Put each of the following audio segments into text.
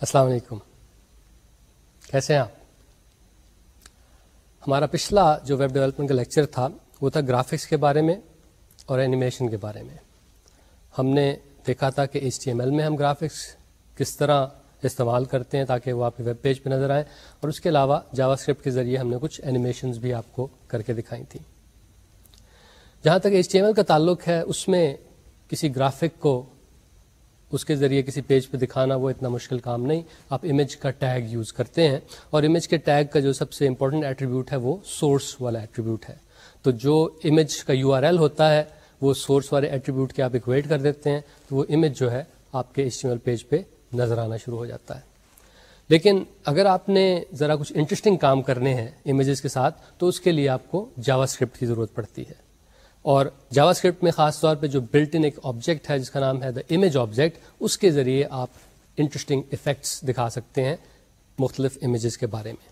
السلام علیکم۔ کیسے ہیں آپ؟ ہمارا پچھلا جو ویب ڈیولپمنٹ کا لیکچر تھا، وہ تھا گرافکس کے بارے میں اور اینیمیشن کے بارے میں۔ ہم نے دیکھا تھا کہ ایچ ٹی ایم ایل میں ہم گرافکس کس طرح استعمال کرتے ہیں تاکہ وہ آپ کے ویب پیج پہ نظر آئیں اور اس کے علاوہ جاوا اسکرپٹ کے ذریعے ہم نے کچھ اینیمیشنز بھی آپ کو کر کے دکھائی تھیں۔ جہاں تک ایچ ٹی ایم ایل کا تعلق ہے، اس میں کسی گرافک کو اس کے ذریعے کسی پیج پہ دکھانا وہ اتنا مشکل کام نہیں۔ آپ امیج کا ٹیگ یوز کرتے ہیں اور امیج کے ٹیگ کا جو سب سے امپورٹنٹ ایٹریبیوٹ ہے وہ سورس والا ایٹریبیوٹ ہے۔ تو جو امیج کا یو آر ایل ہوتا ہے وہ سورس والے ایٹریبیوٹ کے آپ اکویٹ کر دیتے ہیں تو وہ امیج جو ہے آپ کے اسٹیمل پیج پہ نظر آنا شروع ہو جاتا ہے۔ لیکن اگر آپ نے ذرا کچھ انٹرسٹنگ کام کرنے ہیں امیجز کے ساتھ تو اس کے لیے آپ کو جاوا اسکرپٹ کی ضرورت پڑتی ہے۔ اور جاوا اسکرپٹ میں خاص طور پہ جو بلٹ ان ایک آبجیکٹ ہے جس کا نام ہے دا امیج آبجیکٹ اس کے ذریعے آپ انٹرسٹنگ افیکٹس دکھا سکتے ہیں مختلف امیجز کے بارے میں۔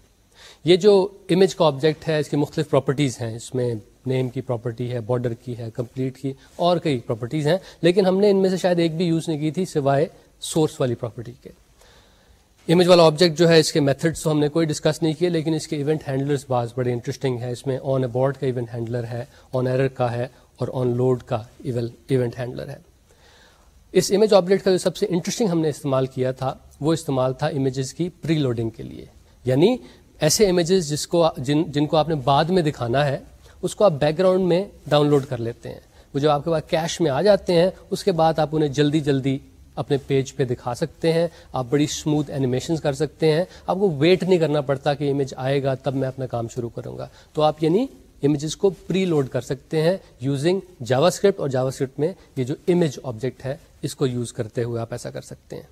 یہ جو امیج کا آبجیکٹ ہے، اس کی مختلف پراپرٹیز ہیں۔ اس میں نیم کی پراپرٹی ہے بارڈر کی ہے کمپلیٹ کی، اور کئی پراپرٹیز ہیں۔ لیکن ہم نے ان میں سے شاید ایک بھی یوز نہیں کی تھی سوائے سورس والی پراپرٹی کے۔ امیج والا آبجیکٹ جو ہے اس کے میتھڈس تو ہم نے کوئی ڈسکس نہیں کیے لیکن اس کے ایونٹ ہینڈلرس بعض بڑے انٹرسٹنگ ہے اس میں آن اے بورڈ کا ایونٹ ہینڈلر ہے آن ایرر کا ہے اور آن لوڈ کا ایونٹ ہینڈلر ہے اس امیج آبجیکٹ کا جو سب سے انٹرسٹنگ ہم نے استعمال کیا تھا وہ استعمال تھا امیجز کی پری لوڈنگ کے لیے یعنی ایسے امیجز جس کو جن جن کو آپ نے بعد میں دکھانا ہے اس کو آپ بیک گراؤنڈ میں ڈاؤن لوڈ کر لیتے ہیں وہ جو آپ کے پاس کیش میں آ جاتے ہیں اس کے بعد آپ انہیں جلدی جلدی اپنے پیج پہ دکھا سکتے ہیں، آپ بڑی اسموتھ اینیمیشن کر سکتے ہیں۔ آپ کو ویٹ نہیں کرنا پڑتا کہ امیج آئے گا، تب میں اپنا کام شروع کروں گا۔ تو آپ یعنی امیجز کو پری لوڈ کر سکتے ہیں یوزنگ جاوا اسکرپٹ اور جاوا اسکرپٹ میں یہ جو امیج آبجیکٹ ہے، اس کو یوز کرتے ہوئے آپ ایسا کر سکتے ہیں۔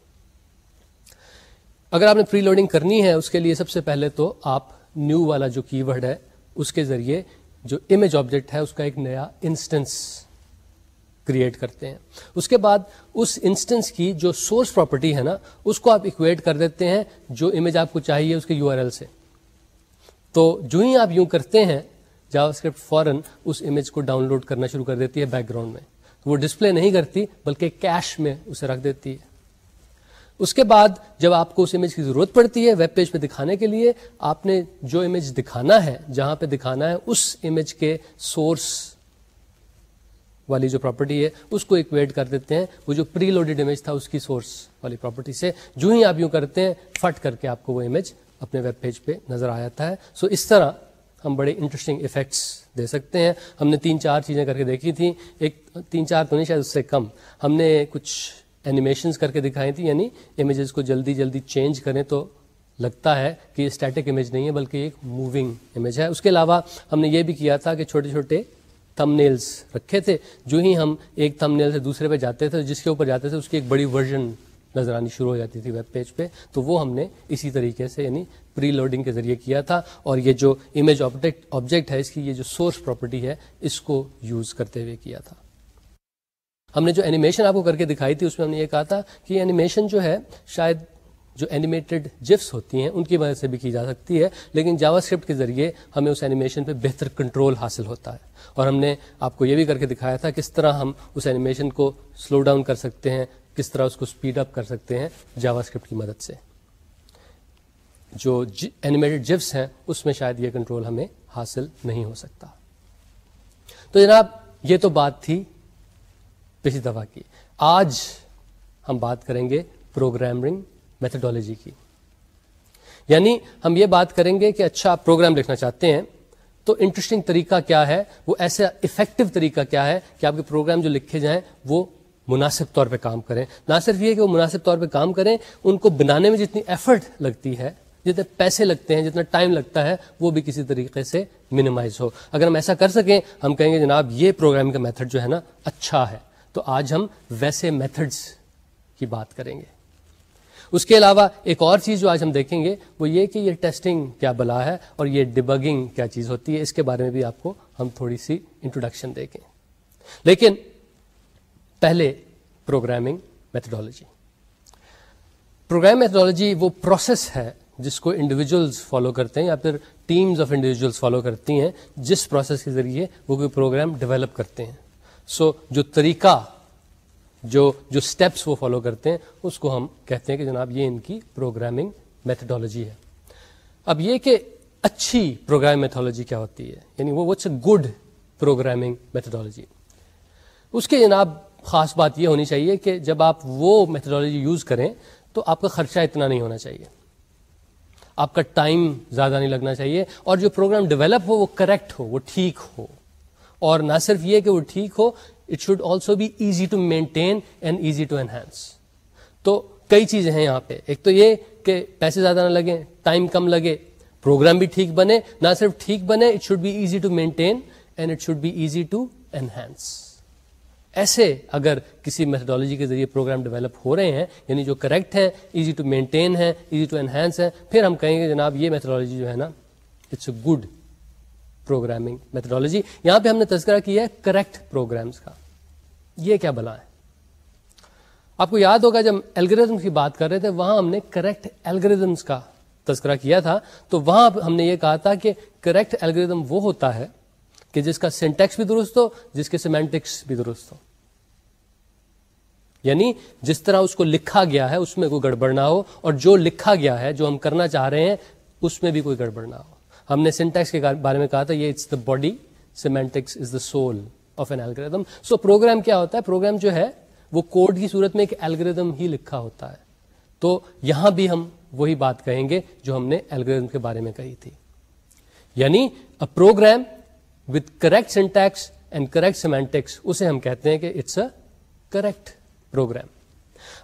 اگر آپ نے پری لوڈنگ کرنی ہے، اس کے لیے سب سے پہلے تو آپ نیو والا جو کی ورڈ ہے، اس کے ذریعے جو امیج آبجیکٹ ہے، اس کا ایک نیا انسٹنس کریٹ کرتے ہیں۔ اس کے بعد اس انسٹنس کی جو سورس پراپرٹی ہے نا، اس کو آپ اکویٹ کر دیتے ہیں جو امیج آپ کو چاہیے اس کے یو آر ایل سے۔ تو جو ہی آپ یوں کرتے ہیں جاوا اسکرپٹ فوراً اس امیج کو ڈاؤن لوڈ کرنا شروع کر دیتی ہے بیک گراؤنڈ میں وہ ڈسپلے نہیں کرتی، بلکہ کیش میں اسے رکھ دیتی ہے۔ اس کے بعد جب آپ کو اس امیج کی ضرورت پڑتی ہے ویب پیج پہ دکھانے کے لیے، آپ نے جو امیج دکھانا ہے، جہاں پہ دکھانا ہے، اس امیج کے سورس والی جو پراپرٹی ہے، اس کو اکویٹ کر دیتے ہیں۔ وہ جو پری لوڈیڈ امیج تھا، اس کی سورس والی پراپرٹی سے۔ جو ہی آپ یوں کرتے ہیں، فٹ کر کے آپ کو وہ امیج اپنے ویب پیج پہ نظر آ جاتا ہے۔ سو اس طرح ہم بڑے انٹرسٹنگ افیکٹس دے سکتے ہیں۔ ہم نے تین چار چیزیں کر کے دیکھی تھیں۔ ایک تین چار تو نہیں، شاید اس سے کم۔ ہم نے کچھ اینیمیشنس کر کے دکھائی تھی یعنی امیجز کو جلدی جلدی چینج کریں تو لگتا ہے کہ یہ اسٹیٹک امیج نہیں ہے، بلکہ ایک موونگ امیج ہے۔ اس کے علاوہ ہم نے یہ بھی کیا تھا کہ چھوٹے چھوٹے تھم نیلس رکھے تھے، جو ہی ہم ایک تھم نیل سے دوسرے پہ جاتے تھے، جس کے اوپر جاتے تھے، اس کی ایک بڑی ورژن نظر آنی شروع ہو جاتی تھی ویب پیج پہ۔ تو وہ ہم نے اسی طریقے سے یعنی پری لوڈنگ کے ذریعے کیا تھا۔ اور یہ جو امیج آبجیکٹ آبجیکٹ ہے، اس کی یہ جو سورس پراپرٹی ہے، اس کو یوز کرتے ہوئے کیا تھا۔ ہم نے جو اینیمیشن آپ کو کر کے دکھائی تھی، اس میں ہم نے یہ کہا تھا کہ اینیمیشن جو ہے، شاید جو اینیمیٹڈ جفس ہوتی ہیں، ان کی وجہ سے بھی کی جا سکتی ہے، لیکن جاوا اسکرپٹ کے ذریعے ہمیں اس اینیمیشن پہ بہتر کنٹرول حاصل ہوتا ہے۔ اور ہم نے آپ کو یہ بھی کر کے دکھایا تھا کس طرح ہم اس اینیمیشن کو سلو ڈاؤن کر سکتے ہیں، کس طرح اس کو اسپیڈ اپ کر سکتے ہیں جاوا اسکرپٹ کی مدد سے۔ جو جی- اینیمیٹڈ جفس ہیں، اس میں شاید یہ کنٹرول ہمیں حاصل نہیں ہو سکتا۔ تو جناب، یہ تو بات تھی پچھلی دفعہ کی۔ آج ہم بات کریں گے پروگرامنگ میتھڈالوجی کی۔ یعنی ہم یہ بات کریں گے کہ اچھا آپ پروگرام لکھنا چاہتے ہیں، تو انٹرسٹنگ طریقہ کیا ہے؟ وہ ایسا افیکٹو طریقہ کیا ہے کہ آپ کے پروگرام جو لکھے جائیں، وہ مناسب طور پہ کام کریں۔ نہ صرف یہ کہ وہ مناسب طور پہ کام کریں، ان کو بنانے میں جتنی ایفرٹ لگتی ہے، جتنے پیسے لگتے ہیں، جتنا ٹائم لگتا ہے، وہ بھی کسی طریقے سے منیمائز ہو۔ اگر ہم ایسا کر سکیں، ہم کہیں گے جناب یہ پروگرام کا میتھڈ جو ہے نا اچھا ہے۔ تو آج ہم ویسے میتھڈس کی بات کریں گے۔ اس کے علاوہ ایک اور چیز جو آج ہم دیکھیں گے وہ یہ کہ یہ ٹیسٹنگ کیا بلا ہے اور یہ ڈبگنگ کیا چیز ہوتی ہے اس کے بارے میں بھی آپ کو ہم تھوڑی سی انٹروڈکشن دیکھیں۔ لیکن پہلے پروگرامنگ میتھڈالوجی پروگرام میتھڈالوجی وہ پروسیس ہے جس کو انڈیویجلس فالو کرتے ہیں یا پھر ٹیمز آف انڈیویجلس فالو کرتی ہیں جس پروسیس کے ذریعے وہ کوئی پروگرام ڈیولپ کرتے ہیں۔ سو so, جو طریقہ جو جو اسٹیپس وہ فالو کرتے ہیں، اس کو ہم کہتے ہیں کہ جناب یہ ان کی پروگرامنگ میتھڈالوجی ہے۔ اب یہ کہ اچھی پروگرام میتھولوجی کیا ہوتی ہے؟ یعنی وہ اے گڈ پروگرامنگ میتھڈالوجی اس کے جناب خاص بات یہ ہونی چاہیے کہ جب آپ وہ میتھڈالوجی یوز کریں تو آپ کا خرچہ اتنا نہیں ہونا چاہیے۔ آپ کا ٹائم زیادہ نہیں لگنا چاہیے اور جو پروگرام ڈیولپ ہو وہ کریکٹ ہو، وہ ٹھیک ہو۔ اور نہ صرف یہ کہ وہ ٹھیک ہو it should also be easy to maintain and easy to enhance تو کئی چیزیں ہیں یہاں پہ۔ ایک تو یہ کہ پیسے زیادہ نہ لگیں ٹائم کم لگے پروگرام بھی ٹھیک بنے، نہ صرف ٹھیک بنے it should be easy to maintain and it should be easy to enhance ایسے اگر کسی میتھڈالوجی کے ذریعے پروگرام ڈیولپ ہو رہے ہیں یعنی جو کریکٹ ہے ایزی ٹو مینٹین ہے ایزی ٹو انہینس ہے پھر ہم کہیں گے جناب یہ میتھڈالوجی جو ہے نا it's a good programming methodology یہاں پہ ہم نے تذکرہ کیا ہے کریکٹ پروگرامس کا۔ یہ کیا بلا ہے؟ آپ کو یاد ہوگا جب الگریزم کی بات کر رہے تھے، وہاں ہم نے کریکٹ الگریزمس کا تذکرہ کیا تھا۔ تو وہاں ہم نے یہ کہا تھا کہ کریکٹ الگریدم وہ ہوتا ہے کہ جس کا سینٹیکس بھی درست ہو، جس کے سیمینٹکس بھی درست ہو۔ یعنی جس طرح اس کو لکھا گیا ہے، اس میں کوئی گڑبڑ نہ ہو، اور جو لکھا گیا ہے، جو ہم کرنا چاہ رہے ہیں، اس میں بھی کوئی گڑبڑ نہ ہو۔ ہم نے سینٹیکس کے بارے میں کہا تھا، یہ it's the body semantics is the soul of an algorithm so program کیا ہوتا ہے؟ پروگرام جو ہے، وہ کوڈ کی صورت میں ایک ایلگردم ہی لکھا ہوتا ہے۔ تو یہاں بھی ہم وہی بات کہیں گے جو ہم نے الگریزم کے بارے میں کہی تھی۔ یعنی program with correct syntax and correct semantics اسے ہم کہتے ہیں کہ اٹس اے کریکٹ پروگرام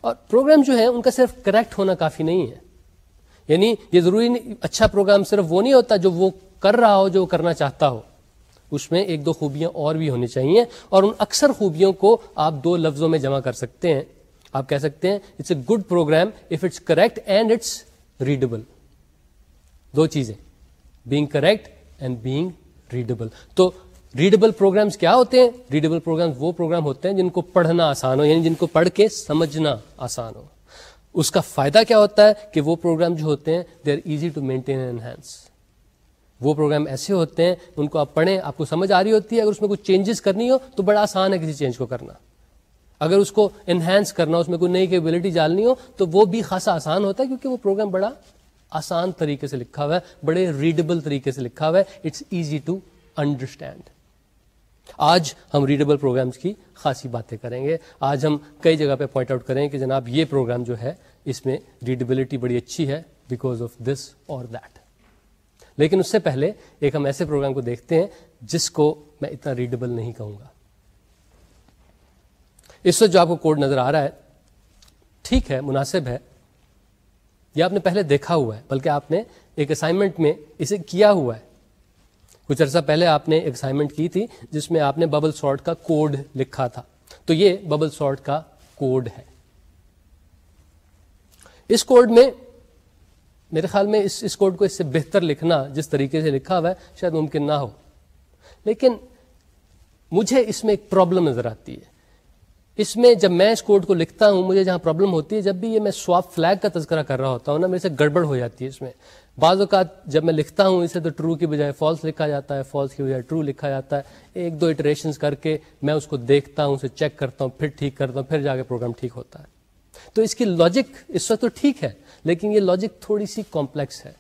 اور پروگرام جو ہے، ان کا صرف کریکٹ ہونا کافی نہیں ہے۔ یعنی یہ ضروری نہیں اچھا پروگرام صرف وہ نہیں ہوتا جو وہ کر رہا ہو، جو وہ کرنا چاہتا ہو۔ اس میں ایک دو خوبیاں اور بھی ہونی چاہیے اور ان اکثر خوبیوں کو آپ دو لفظوں میں جمع کر سکتے ہیں۔ آپ کہہ سکتے ہیں it's a good program if it's correct and it's readable دو چیزیں being correct and being readable تو ریڈیبل پروگرامس کیا ہوتے ہیں؟ ریڈیبل پروگرام وہ پروگرام ہوتے ہیں جن کو پڑھنا آسان ہو یعنی جن کو پڑھ کے سمجھنا آسان ہو۔ اس کا فائدہ کیا ہوتا ہے کہ وہ پروگرام جو ہوتے ہیں they are easy to maintain enhance وہ پروگرام ایسے ہوتے ہیں، ان کو آپ پڑھیں، آپ کو سمجھ آ رہی ہوتی ہے، اگر اس میں کوئی چینجز کرنی ہو تو بڑا آسان ہے کسی چینج کو کرنا۔ اگر اس کو انہینس کرنا، اس میں کوئی نئی کیپبلٹی ڈالنی ہو، تو وہ بھی خاصا آسان ہوتا ہے کیونکہ وہ پروگرام بڑا آسان طریقے سے لکھا ہوا ہے، بڑے ریڈیبل طریقے سے لکھا ہوا ہے۔ اٹس ایزی ٹو انڈرسٹینڈ آج ہم ریڈیبل پروگرامس کی خاصی باتیں کریں گے۔ آج ہم کئی جگہ پہ پوائنٹ آؤٹ کریں کہ جناب یہ پروگرام جو ہے، اس میں ریڈیبلٹی بڑی اچھی ہے بیکاز آف دس اور دیٹ لیکن اس سے پہلے ایک ہم ایسے پروگرام کو دیکھتے ہیں جس کو میں اتنا ریڈیبل نہیں کہوں گا۔ اس وقت جو آپ کو کوڈ نظر آ رہا ہے، ٹھیک ہے، مناسب ہے۔ یہ آپ نے پہلے دیکھا ہوا ہے، بلکہ آپ نے ایک اسائنمنٹ میں اسے کیا ہوا ہے۔ کچھ عرصہ پہلے آپ نے ایک اسائنمنٹ کی تھی جس میں آپ نے ببل سارٹ کا کوڈ لکھا تھا۔ تو یہ ببل سارٹ کا کوڈ ہے۔ اس کوڈ میں میرے خیال میں اس اس کوڈ کو اس سے بہتر لکھنا جس طریقے سے لکھا ہوا ہے شاید ممکن نہ ہو۔ لیکن مجھے اس میں ایک پرابلم نظر آتی ہے۔ اس میں جب میں اس کوڈ کو لکھتا ہوں، مجھے جہاں پرابلم ہوتی ہے، جب بھی یہ میں سواپ فلیگ کا تذکرہ کر رہا ہوتا ہوں نا، میرے سے گڑبڑ ہو جاتی ہے اس میں۔ بعض اوقات جب میں لکھتا ہوں اسے تو ٹرو کی بجائے فالس لکھا جاتا ہے فالس کی بجائے ٹرو لکھا جاتا ہے۔ ایک دو اٹریشنز کر کے میں اس کو دیکھتا ہوں، اسے چیک کرتا ہوں، پھر ٹھیک کرتا ہوں، پھر جا کے پروگرام ٹھیک ہوتا ہے۔ تو اس کی لاجک اس وقت تو ٹھیک ہے، لیکن یہ لاجک تھوڑی سی کمپلیکس ہے۔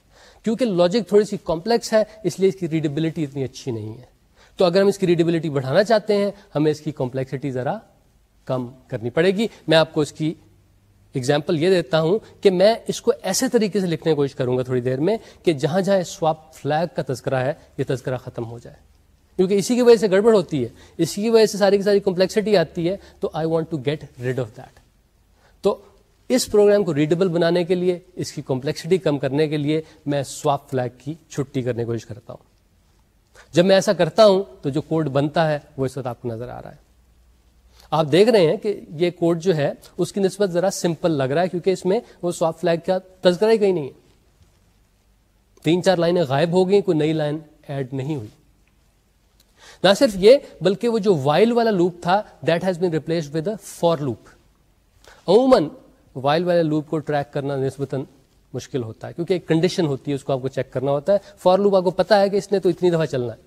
کیونکہ لاجک تھوڑی سی کمپلیکس ہے، اس لیے اس کی ریڈیبلٹی اتنی اچھی نہیں ہے۔ تو اگر ہم اس کی ریڈیبلٹی بڑھانا چاہتے ہیں، ہمیں اس کی کمپلیکسٹی ذرا کم کرنی پڑے گی۔ میں آپ کو اس کی اگزامپل یہ دیتا ہوں کہ میں اس کو ایسے طریقے سے لکھنے کی کوشش کروں گا تھوڑی دیر میں کہ جہاں جہاں سواپ فلیگ کا تذکرہ ہے، یہ تذکرہ ختم ہو جائے۔ کیونکہ اسی کی وجہ سے گڑبڑ ہوتی ہے، اسی کی وجہ سے ساری کی ساری کمپلیکسٹی آتی ہے، تو I want to get rid of that تو اس پروگرام کو ریڈیبل بنانے کے لیے، اس کی کمپلیکسٹی کم کرنے کے لیے میں سواپ فلیگ کی چھٹی کرنے کی کوشش کرتا ہوں۔ جب میں ایسا کرتا ہوں تو جو کوڈ بنتا ہے، وہ اس وقت آپ کو نظر آ رہا ہے۔ آپ دیکھ رہے ہیں کہ یہ کوڈ جو ہے اس کی نسبت ذرا سمپل لگ رہا ہے کیونکہ اس میں وہ سواپ فلیگ کا تذکرہ ہی کہیں نہیں ہے۔ تین چار لائنیں غائب ہو گئی کوئی نئی لائن ایڈ نہیں ہوئی۔ نہ صرف یہ، بلکہ وہ جو وائل والا لوپ تھا that has been replace with for loop عموماً وائل والے لوپ کو ٹریک کرنا نسبتاً مشکل ہوتا ہے، کیونکہ ایک کنڈیشن ہوتی ہے، اس کو آپ کو چیک کرنا ہوتا ہے۔ فور لوپ آپ کو پتا ہے کہ اس نے تو اتنی دفعہ چلنا ہے۔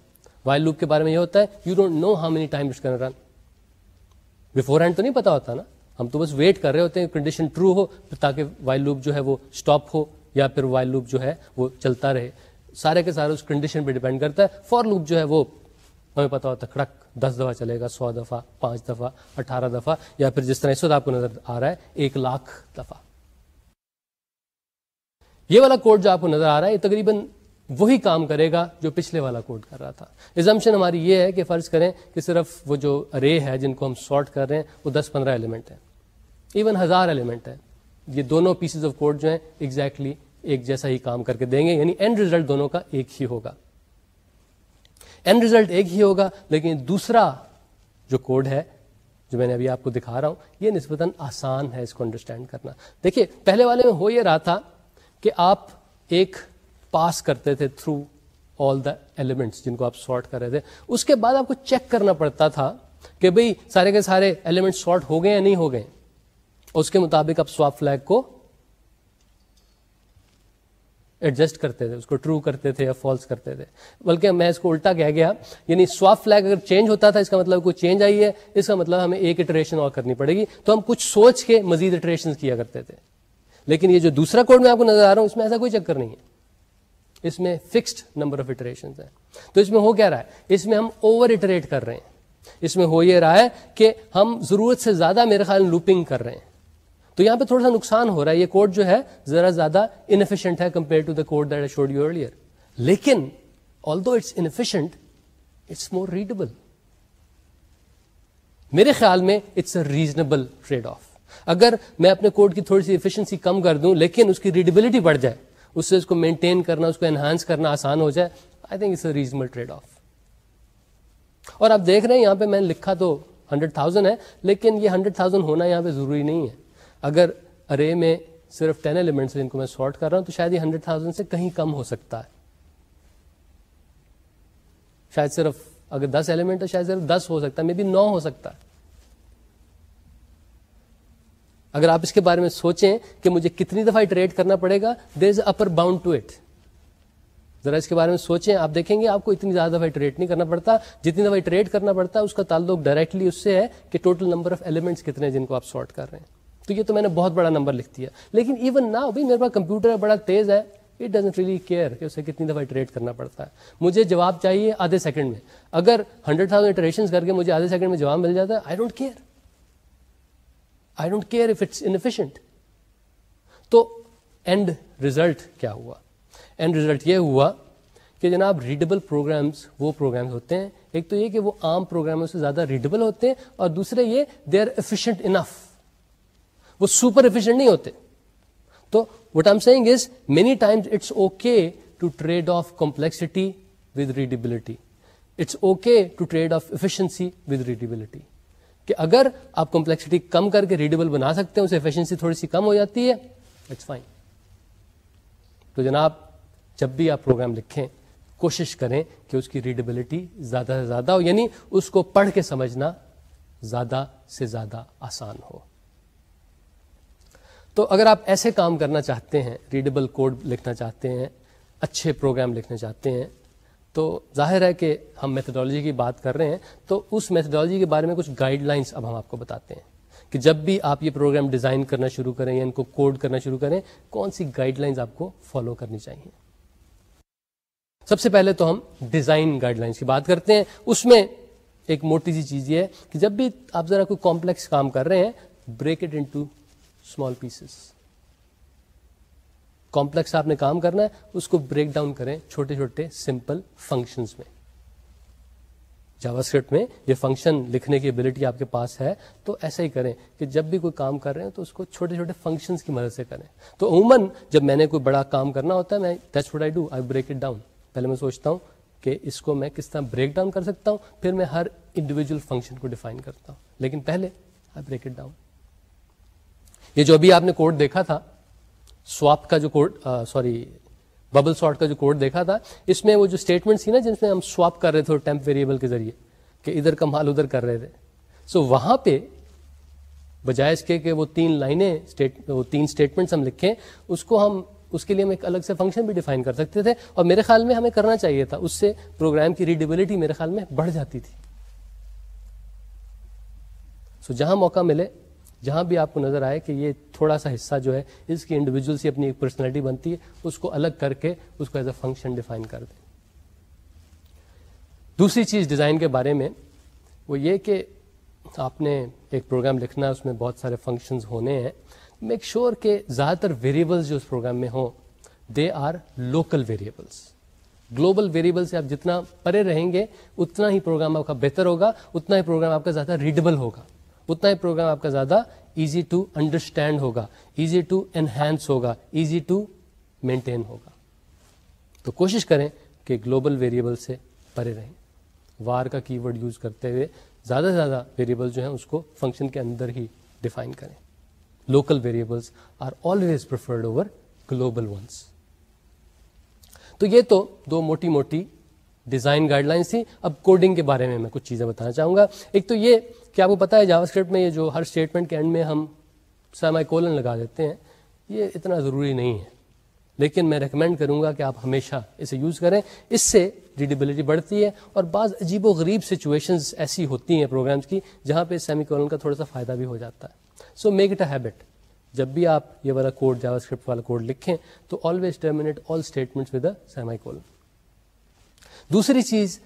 وائل لوپ کے بارے میں یہ ہوتا ہے you don't know how many time run beforehand تو نہیں پتا ہوتا نا؟ ہم تو بس ویٹ کر رہے ہوتے ہیں کنڈیشن ٹرو ہو، تاکہ وائل لوپ جو ہے وہ اسٹاپ ہو، یا پھر وائل لوپ جو ہے وہ چلتا رہے۔ سارے کے سارے اس کنڈیشن پہ ڈیپینڈ کرتا ہے۔ فور لوپ جو ہے وہ ہمیں پتا ہوتا ہے کھڑک، دس دفعہ چلے گا، سو دفعہ، پانچ دفعہ، اٹھارہ دفعہ، یا پھر جس طرح اس وقت آپ کو نظر آ رہا ہے، ایک لاکھ دفعہ۔ یہ والا کوڈ جو آپ کو نظر آ رہا ہے، یہ تقریباً وہی کام کرے گا جو پچھلے والا کوڈ کر رہا تھا۔ ایزمشن ہماری یہ ہے کہ فرض کریں کہ صرف وہ جو رے ہے جن کو ہم سارٹ کر رہے ہیں، وہ دس پندرہ ایلیمنٹ ہے ایون ہزار ایلیمنٹ ہے یہ دونوں پیسز آف کوڈ جو ہیں ایگزیکٹلی exactly ایک جیسا ہی کام کر کے دیں گے یعنی اینڈ ریزلٹ دونوں کا ایک ہی ہوگا۔ اینڈ ریزلٹ ایک ہی ہوگا، لیکن دوسرا جو کوڈ ہے، جو میں نے ابھی آپ کو دکھا رہا ہوں، یہ نسبتاً آسان ہے اس کو انڈرسٹینڈ کرنا۔ دیکھیے، پہلے والے میں ہو یہ رہا تھا کہ آپ ایک پاس کرتے تھے تھرو آل دا ایلیمنٹس جن کو آپ سارٹ کر رہے تھے۔ اس کے بعد آپ کو چیک کرنا پڑتا تھا کہ بھئی سارے کے سارے ایلیمنٹ سارٹ ہو گئے یا نہیں ہو گئے۔ اس کے مطابق آپ سواپ فلیگ کو ایڈجسٹ کرتے تھے، اس کو ٹرو کرتے تھے یا فالس کرتے تھے۔ بلکہ میں اس کو الٹا کہہ گیا یعنی سواپ فلیگ اگر چینج ہوتا تھا، اس کا مطلب کوئی چینج آئی ہے، اس کا مطلب ہمیں ایک اٹریشن اور کرنی پڑے گی۔ تو ہم کچھ سوچ کے مزید اٹریشن کیا کرتے تھے۔ لیکن یہ جو دوسرا کوڈ میں آپ کو نظر آ رہا ہوں، اس میں ایسا کوئی چکر نہیں ہے۔ اس میں فکسڈ نمبر آف اٹریشن ہے تو اس میں ہو کیا رہا ہے؟ اس میں ہم اوور اٹریٹ کر رہے ہیں۔ اس میں ہو یہ رہا ہے کہ ہم ضرورت سے زیادہ میرے خیال لوپنگ کر رہے ہیں۔ تو یہاں پہ تھوڑا سا نقصان ہو رہا ہے۔ یہ کوڈ جو ہے ذرا زیادہ انفیشنٹ ہے compare to the code that showed you earlier لیکن although it's inefficient it's more readable میرے خیال میں it's a reasonable trade off اگر میں اپنے کوڈ کی تھوڑی سی ایفیشنسی کم کر دوں، لیکن اس کی ریڈیبلٹی بڑھ جائے اس سے اس کو مینٹین کرنا، اس کو انہانس کرنا آسان ہو جائے۔ I think it's a reasonable trade off اور آپ دیکھ رہے ہیں، یہاں پہ میں نے لکھا تو ہنڈریڈ تھاؤزینڈ ہے، لیکن یہ ہنڈریڈ تھاؤزینڈ ہونا یہاں پہ ضروری نہیں ہے۔ اگر ارے میں صرف ٹین ایلیمنٹس جن کو میں سارٹ کر رہا ہوں، تو شاید یہ ہنڈریڈ تھاؤزینڈ سے کہیں کم ہو سکتا ہے۔ شاید صرف اگر دس ایلیمنٹ ہے، شاید صرف دس ہو سکتا ہے مے بی نو ہو سکتا ہے۔ اگر آپ اس کے بارے میں سوچیں کہ مجھے کتنی دفعہ ٹریڈ کرنا پڑے گا there is upper bound to it ذرا اس کے بارے میں سوچیں، آپ دیکھیں گے آپ کو اتنی زیادہ دفعہ ٹریڈ نہیں کرنا پڑتا۔ جتنی دفعہ ٹریڈ کرنا پڑتا ہے اس کا تعلق ڈائریکٹلی اس سے ہے کہ ٹوٹل نمبر آف ایلیمنٹس کتنے جن کو آپ سارٹ کر رہے ہیں۔ تو یہ تو میں نے بہت بڑا نمبر لکھ دیا۔ لیکن ایون نہ میرے پاس کمپیوٹر بڑا تیز ہے اٹ ڈزنٹ ریلی کیئر کہ اسے کتنی دفعہ ٹریڈ کرنا پڑتا ہے۔ مجھے جواب چاہیے آدھے سیکنڈ میں۔ اگر ہنڈریڈ تھاؤزینڈ ٹریشن کر کے مجھے آدھے سیکنڈ میں جواب مل جاتا ہے I don't care I don't care if it's inefficient تو اینڈ ریزلٹ کیا ہوا؟ اینڈ ریزلٹ یہ ہوا کہ جناب ریڈیبل پروگرامس وہ پروگرامس ہوتے ہیں۔ ایک تو یہ کہ وہ عام پروگراموں سے زیادہ ریڈیبل ہوتے ہیں اور دوسرے یہ دے آر ایفیشنٹ انف وہ سپر ایفیشنٹ نہیں ہوتے۔ تو what I saying is many times it's okay to trade off complexity with readability it's okay to trade off efficiency with readability کہ اگر آپ کمپلیکسٹی کم کر کے ریڈیبل بنا سکتے ہیں اسے ایفیشنسی تھوڑی سی کم ہو جاتی ہے اٹس فائن تو جناب، جب بھی آپ پروگرام لکھیں، کوشش کریں کہ اس کی ریڈیبلٹی زیادہ سے زیادہ ہو یعنی اس کو پڑھ کے سمجھنا زیادہ سے زیادہ آسان ہو۔ تو اگر آپ ایسے کام کرنا چاہتے ہیں ریڈیبل کوڈ لکھنا چاہتے ہیں، اچھے پروگرام لکھنا چاہتے ہیں تو ظاہر ہے کہ ہم میتھڈالوجی کی بات کر رہے ہیں، تو اس میتھڈالوجی کے بارے میں کچھ گائیڈ لائنس اب ہم آپ کو بتاتے ہیں کہ جب بھی آپ یہ پروگرام ڈیزائن کرنا شروع کریں یا ان کو کوڈ کرنا شروع کریں، کون سی گائیڈ لائنس آپ کو فالو کرنی چاہیے؟ سب سے پہلے تو ہم ڈیزائن گائیڈ لائنس کی بات کرتے ہیں۔ اس میں ایک موٹی سی چیز یہ ہے کہ جب بھی آپ ذرا کوئی کمپلیکس کام کر رہے ہیں break it into small pieces complex آپ نے کام کرنا ہے، اس کو بریک ڈاؤن کریں چھوٹے چھوٹے سمپل فنکشنز میں۔ جاوا اسکرپٹ میں یہ فنکشن لکھنے کی ابلٹی آپ کے پاس ہے، تو ایسا ہی کریں کہ جب بھی کوئی کام کر رہے ہیں تو اس کو چھوٹے چھوٹے فنکشنز کی مدد سے کریں۔ تو عموماً جب میں نے کوئی بڑا کام کرنا ہوتا ہے، میں that's what I do I break it down پہلے میں سوچتا ہوں کہ اس کو میں کس طرح بریک ڈاؤن کر سکتا ہوں، پھر میں ہر انڈیویجل فنکشن کو ڈیفائن کرتا ہوں۔ لیکن پہلے آئی بریک اٹ ڈاؤن یہ جو ابھی آپ نے کوڈ دیکھا تھا سواپ کا جو کوڈ سوری ببل سارٹ کا جو کوڈ دیکھا تھا اس میں وہ جو اسٹیٹمنٹ تھی نا جن میں ہم سواپ کر رہے تھے ٹیمپ ویریبل کے ذریعے کہ ادھر کا مال ادھر کر رہے تھے۔ سو so, وہاں پہ بجائے اس کے کہ وہ تین لائنیں وہ تین اسٹیٹمنٹس ہم لکھیں اس کو ہم اس کے لیے ہم ایک الگ سے فنکشن بھی ڈیفائن کر سکتے تھے۔ اور میرے خیال میں ہمیں کرنا چاہیے تھا اس سے پروگرام کی ریڈیبلٹی میرے خیال میں بڑھ جاتی تھی۔ سو so, جہاں موقع ملے جہاں بھی آپ کو نظر آئے کہ یہ تھوڑا سا حصہ جو ہے، اس کی انڈیویجول سے اپنی ایک پرسنالٹی بنتی ہے، اس کو الگ کر کے اس کو ایز اے فنکشن ڈیفائن کر دیں۔ دوسری چیز ڈیزائن کے بارے میں، وہ یہ کہ آپ نے ایک پروگرام لکھنا ہے اس میں بہت سارے فنکشنز ہونے ہیں۔ میک شیور کہ زیادہ تر ویریبلس جو اس پروگرام میں ہوں they are local variables global variable سے آپ جتنا پرے رہیں گے، اتنا ہی پروگرام آپ کا بہتر ہوگا، اتنا ہی پروگرام آپ کا زیادہ ریڈیبل ہوگا۔ اتنا ہی پروگرام آپ کا زیادہ ایزی ٹو انڈرسٹینڈ ہوگا ایزی ٹو انہینس ہوگا ایزی ٹو مینٹین ہوگا۔ تو کوشش کریں کہ گلوبل ویریبل سے پرے رہیں۔ وار کا کی ورڈ یوز کرتے ہوئے زیادہ سے زیادہ ویریبل جو ہیں اس کو فنکشن کے اندر ہی ڈیفائن کریں۔ Local variables are always preferred over global ones تو یہ تو دو موٹی موٹی ڈیزائن گائڈ لائنس تھی اب کوڈنگ کے بارے میں میں کچھ چیزیں بتانا چاہوں گا۔ ایک تو یہ کہ آپ کو پتا ہے جاوا اسکرپٹ میں یہ جو ہر اسٹیٹمنٹ کے اینڈ میں ہم سیمائی کولن لگا دیتے ہیں، یہ اتنا ضروری نہیں ہے۔ لیکن میں ریکمینڈ کروں گا کہ آپ ہمیشہ اسے یوز کریں۔ اس سے ریڈیبلٹی بڑھتی ہے اور بعض عجیب و غریب سچویشنز ایسی ہوتی ہیں پروگرامس کی جہاں پہ سیمی کولن کا تھوڑا سا فائدہ بھی ہو جاتا ہے۔ So make it a habit جب بھی آپ یہ والا کوڈ جاوا اسکرپٹ والا کوڈ لکھیں تو always terminate all statement with semicolon دوسری چیز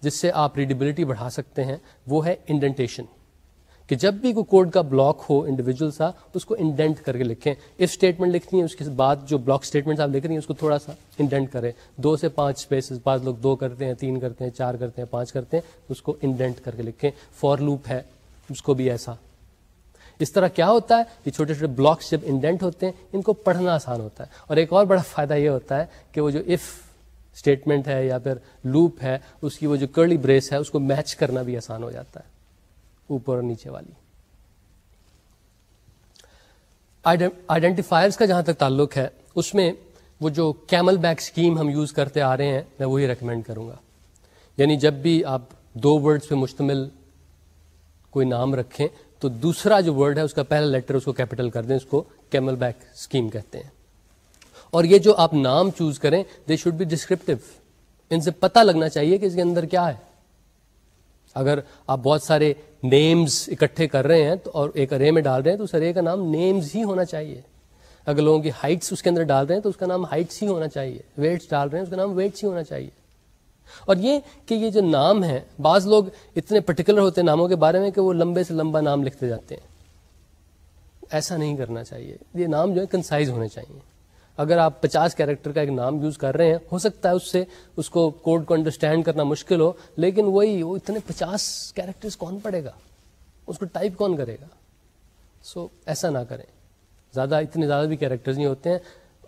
جس سے آپ ریڈیبلٹی بڑھا سکتے ہیں، وہ ہے انڈینٹیشن کہ جب بھی کوئی کوڈ کا بلاک ہو انڈیویجل سا، اس کو انڈینٹ کر کے لکھیں۔ اف اسٹیٹمنٹ لکھنی ہے، اس کے بعد جو بلاک اسٹیٹمنٹ آپ لکھ رہی ہیں، اس کو تھوڑا سا انڈینٹ کریں۔ دو سے پانچ اسپیسز بعض لوگ دو کرتے ہیں، تین کرتے ہیں، چار کرتے ہیں، پانچ کرتے ہیں، اس کو انڈینٹ کر کے لکھیں۔ فور لوپ ہے، اس کو بھی ایسا۔ اس طرح کیا ہوتا ہے یہ چھوٹے چھوٹے بلاکس جب انڈینٹ ہوتے ہیں، ان کو پڑھنا آسان ہوتا ہے۔ اور ایک اور بڑا فائدہ یہ ہوتا ہے کہ وہ جو اف اسٹیٹمنٹ ہے یا پھر لوپ ہے، اس کی وہ جو کرلی بریس ہے، اس کو میچ کرنا بھی آسان ہو جاتا ہے، اوپر اور نیچے والی۔ آئیڈینٹیفائرس کا جہاں تک تعلق ہے، اس میں وہ جو کیمل بیک اسکیم ہم یوز کرتے آ رہے ہیں، میں وہی ریکمینڈ کروں گا۔ یعنی جب بھی آپ دو ورڈز پہ مشتمل کوئی نام رکھیں، تو دوسرا جو ورڈ ہے، اس کا پہلا لیٹر اس کو کیپٹل کر دیں، اس کو کیمل بیک اسکیم کہتے ہیں۔ اور یہ جو آپ نام چوز کریں دے شوڈ بی ڈسکرپٹیو ان سے پتہ لگنا چاہیے کہ اس کے اندر کیا ہے۔ اگر آپ بہت سارے نیمز اکٹھے کر رہے ہیں تو اور ایک ارے میں ڈال رہے ہیں تو اس ارے کا نام نیمز ہی ہونا چاہیے۔ اگر لوگوں کی ہائٹس اس کے اندر ڈال رہے ہیں تو اس کا نام ہائٹس ہی ہونا چاہیے۔ ویٹس ڈال رہے ہیں اس کا نام ویٹس ہی ہونا چاہیے۔ اور یہ کہ یہ جو نام ہے بعض لوگ اتنے پرٹیکولر ہوتے ہیں ناموں کے بارے میں کہ وہ لمبے سے لمبا نام لکھتے جاتے ہیں۔ ایسا نہیں کرنا چاہیے۔ یہ نام جو ہے کنسائز ہونے چاہیے۔ اگر آپ پچاس کیریکٹر کا ایک نام یوز کر رہے ہیں ہو سکتا ہے اس سے اس کو کوڈ کو انڈرسٹینڈ کرنا مشکل ہو لیکن وہی وہ اتنے پچاس کیریکٹر کون پڑے گا؟ اس کو ٹائپ کون کرے گا؟ سو so, ایسا نہ کریں۔ زیادہ اتنے زیادہ بھی کیریکٹرز نہیں ہوتے ہیں۔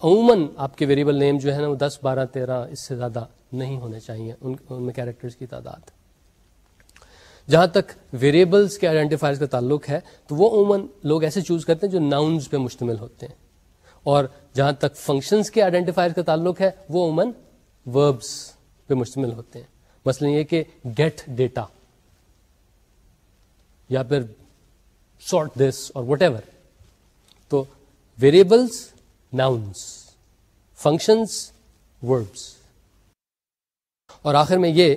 عموماً آپ کے ویریبل نیم جو ہے نا وہ دس بارہ تیرہ اس سے زیادہ نہیں ہونے چاہیے ان میں کیریکٹرز کی تعداد۔ جہاں تک ویریبلس کے آئیڈینٹیفائر کا تعلق ہے تو وہ عموماً لوگ ایسے چوز کرتے ہیں جو ناؤنز پہ مشتمل ہوتے ہیں۔ اور جہاں تک فنکشنز کے آئیڈینٹیفائر کا تعلق ہے، وہ عموماً وربس پہ مشتمل ہوتے ہیں۔ مثلا یہ کہ گیٹ ڈیٹا یا پھر سارٹ دس اور وٹ ایور تو ویریبلس ناؤنس فنکشنس وربس اور آخر میں یہ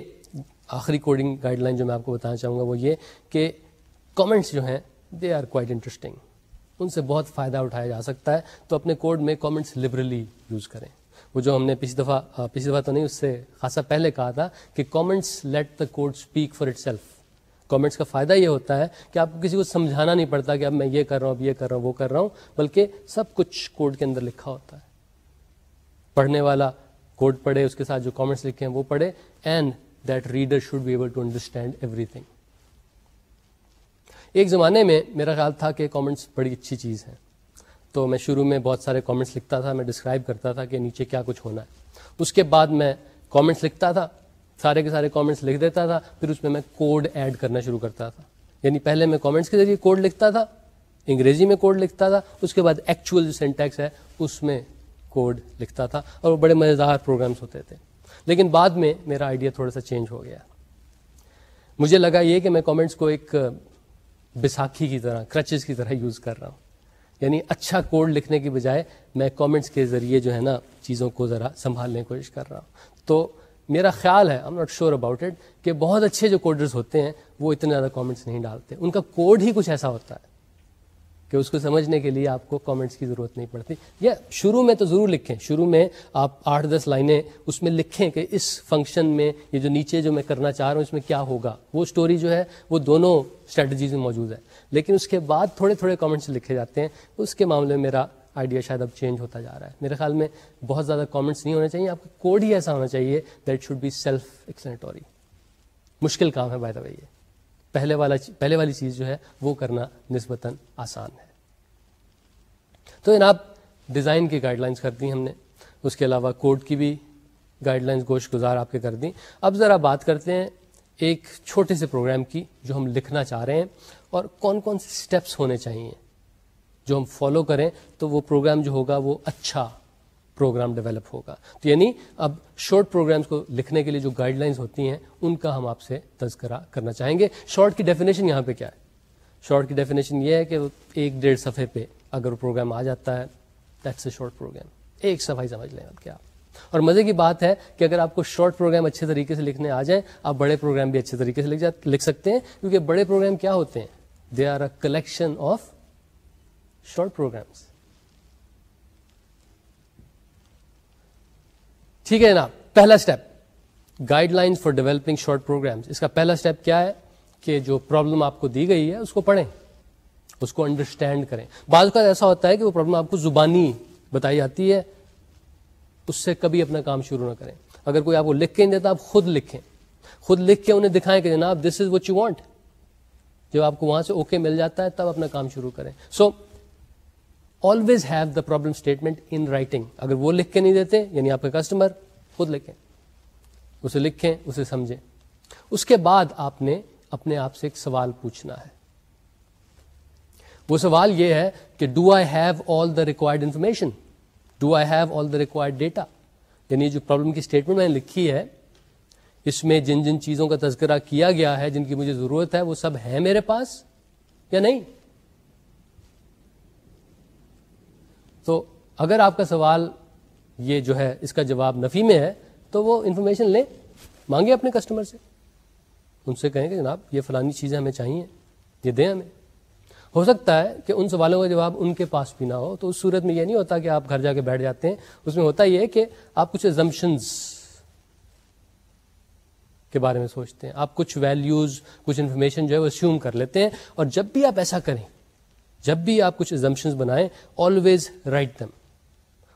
آخری کوڈنگ گائیڈ لائن جو میں آپ کو بتانا چاہوں گا، وہ یہ کہ کامنٹس جو ہیں دے آر کوائٹ انٹرسٹنگ ان سے بہت فائدہ اٹھایا جا سکتا ہے، تو اپنے کوڈ میں کامنٹس لبرلی یوز کریں۔ وہ جو ہم نے پچھلی دفعہ پچھلی دفعہ تو نہیں، اس سے خاصا پہلے کہا تھا کہ comments let the code speak for itself comments کا فائدہ یہ ہوتا ہے کہ آپ کو کسی کو سمجھانا نہیں پڑتا کہ اب میں یہ کر رہا ہوں، اب یہ کر رہا ہوں، وہ کر رہا ہوں، بلکہ سب کچھ کوڈ کے اندر لکھا ہوتا ہے۔ پڑھنے والا کوڈ پڑھے، اس کے ساتھ جو کامنٹس لکھے ہیں وہ پڑھے and that reader should be able to understand everything ایک زمانے میں میرا خیال تھا کہ کامنٹس بڑی اچھی چیز ہے تو میں شروع میں بہت سارے کامنٹس لکھتا تھا، میں ڈسکرائب کرتا تھا کہ نیچے کیا کچھ ہونا ہے۔ اس کے بعد میں کامنٹس لکھتا تھا، سارے کے سارے کامنٹس لکھ دیتا تھا، پھر اس میں میں کوڈ ایڈ کرنا شروع کرتا تھا۔ یعنی پہلے میں کامنٹس کے ذریعے کوڈ لکھتا تھا، انگریزی میں کوڈ لکھتا تھا، اس کے بعد ایکچوئل جو سینٹیکس ہے، اس میں کوڈ لکھتا تھا اور وہ بڑے مزیدار پروگرامس ہوتے تھے۔ لیکن بعد میں میرا آئیڈیا تھوڑا سا چینج ہو گیا۔ مجھے لگا یہ کہ میں کامنٹس کو ایک بساکھی کی طرح کرچز کی طرح یوز کر رہا ہوں۔ یعنی اچھا کوڈ لکھنے کی بجائے میں کامنٹس کے ذریعے جو ہے نا چیزوں کو ذرا سنبھالنے کی کوشش کر رہا ہوں۔ تو میرا خیال ہے I'm not sure about it کہ بہت اچھے جو کوڈرز ہوتے ہیں، وہ اتنے زیادہ کامنٹس نہیں ڈالتے۔ ان کا کوڈ ہی کچھ ایسا ہوتا ہے۔ کہ اس کو سمجھنے کے لیے آپ کو کامنٹس کی ضرورت نہیں پڑتی۔ یا شروع میں تو ضرور لکھیں۔ شروع میں آپ آٹھ دس لائنیں اس میں لکھیں کہ اس فنکشن میں یہ جو نیچے جو میں کرنا چاہ رہا ہوں اس میں کیا ہوگا۔ وہ اسٹوری جو ہے وہ دونوں اسٹریٹجیز میں موجود ہے۔ لیکن اس کے بعد تھوڑے تھوڑے کامنٹس لکھے جاتے ہیں۔ اس کے معاملے میں میرا آئیڈیا شاید اب چینج ہوتا جا رہا ہے۔ میرے خیال میں بہت زیادہ کامنٹس نہیں ہونے چاہیے۔ آپ کا کوڈ ہی ایسا ہونا چاہیے that should be self explanatory مشکل کام ہے بائی دا یہ۔ پہلے والا پہلے والی چیز جو ہے وہ کرنا نسبتاً آسان ہے۔ تو جناب، ڈیزائن کی گائیڈ لائنس کر دی ہم نے۔ اس کے علاوہ کوڈ کی بھی گائیڈ لائنس گوشت گزار آپ کے کر دیں اب ذرا بات کرتے ہیں ایک چھوٹے سے پروگرام کی جو ہم لکھنا چاہ رہے ہیں اور کون کون سے اسٹیپس ہونے چاہیے جو ہم فالو کریں تو وہ پروگرام جو ہوگا وہ اچھا پروگرام ڈیولپ ہوگا۔ تو یعنی اب شارٹ پروگرامس کو لکھنے کے لیے جو گائیڈ لائنس ہوتی ہیں، ان کا ہم آپ سے تذکرہ کرنا چاہیں گے۔ شارٹ کی ڈیفینیشن یہاں پہ کیا ہے؟ شارٹ کی ڈیفینیشن یہ ہے کہ ایک ڈیڑھ صفحے پہ اگر پروگرام آ جاتا ہے دیٹس اے شارٹ پروگرام ایک صفحہ سمجھ لیں کیا۔ اور مزے کی بات ہے کہ اگر آپ کو شارٹ پروگرام اچھے طریقے سے لکھنے آ جائیں، آپ بڑے پروگرام بھی اچھے طریقے سے لکھ سکتے ہیں۔ کیونکہ بڑے پروگرام کیا ہوتے ہیں؟ They are a collection of short programs ٹھیک ہے جناب، پہلا step guideline for developing short program اس کا پہلا اسٹیپ کیا ہے کہ جو پرابلم آپ کو دی گئی ہے، اس کو پڑھیں، اس کو انڈرسٹینڈ کریں۔ بعض کا ایسا ہوتا ہے کہ وہ پرابلم آپ کو زبانی بتائی جاتی ہے، اس سے کبھی اپنا کام شروع نہ کریں۔ اگر کوئی آپ کو لکھ کے نہیں دیتا، آپ خود لکھیں۔ خود لکھ کے انہیں دکھائیں کہ جناب this is what you want جب آپ کو وہاں سے اوکے مل جاتا ہے، تب اپنا کام شروع کریں۔ So always have the problem statement in writing اگر وہ لکھ کے نہیں دیتے یعنی آپ کے کسٹمر خود لکھیں، اسے لکھیں، اسے سمجھیں۔ اس کے بعد آپ نے اپنے آپ سے ایک سوال پوچھنا ہے۔ وہ سوال یہ ہے کہ do I have all the required information do I have all the required data یعنی جو پرابلم کی اسٹیٹمنٹ میں نے لکھی ہے، اس میں جن جن چیزوں کا تذکرہ کیا گیا ہے، جن کی مجھے ضرورت ہے، وہ سب ہے میرے پاس یا نہیں؟ تو اگر آپ کا سوال یہ جو ہے، اس کا جواب نفی میں ہے، تو وہ انفارمیشن لیں مانگے اپنے کسٹمر سے۔ ان سے کہیں کہ جناب، یہ فلانی چیزیں ہمیں چاہیے، یہ دیں ہمیں۔ ہو سکتا ہے کہ ان سوالوں کا جواب ان کے پاس بھی نہ ہو، تو اس صورت میں یہ نہیں ہوتا کہ آپ گھر جا کے بیٹھ جاتے ہیں۔ اس میں ہوتا یہ کہ آپ کچھ ایزمپشنز کے بارے میں سوچتے ہیں۔ آپ کچھ ویلیوز کچھ انفارمیشن جو ہے وہ اسیوم کر لیتے ہیں۔ اور جب بھی آپ ایسا کریں جب بھی آپ کچھ ایگزمپشن بنائیں آلویز رائٹ دم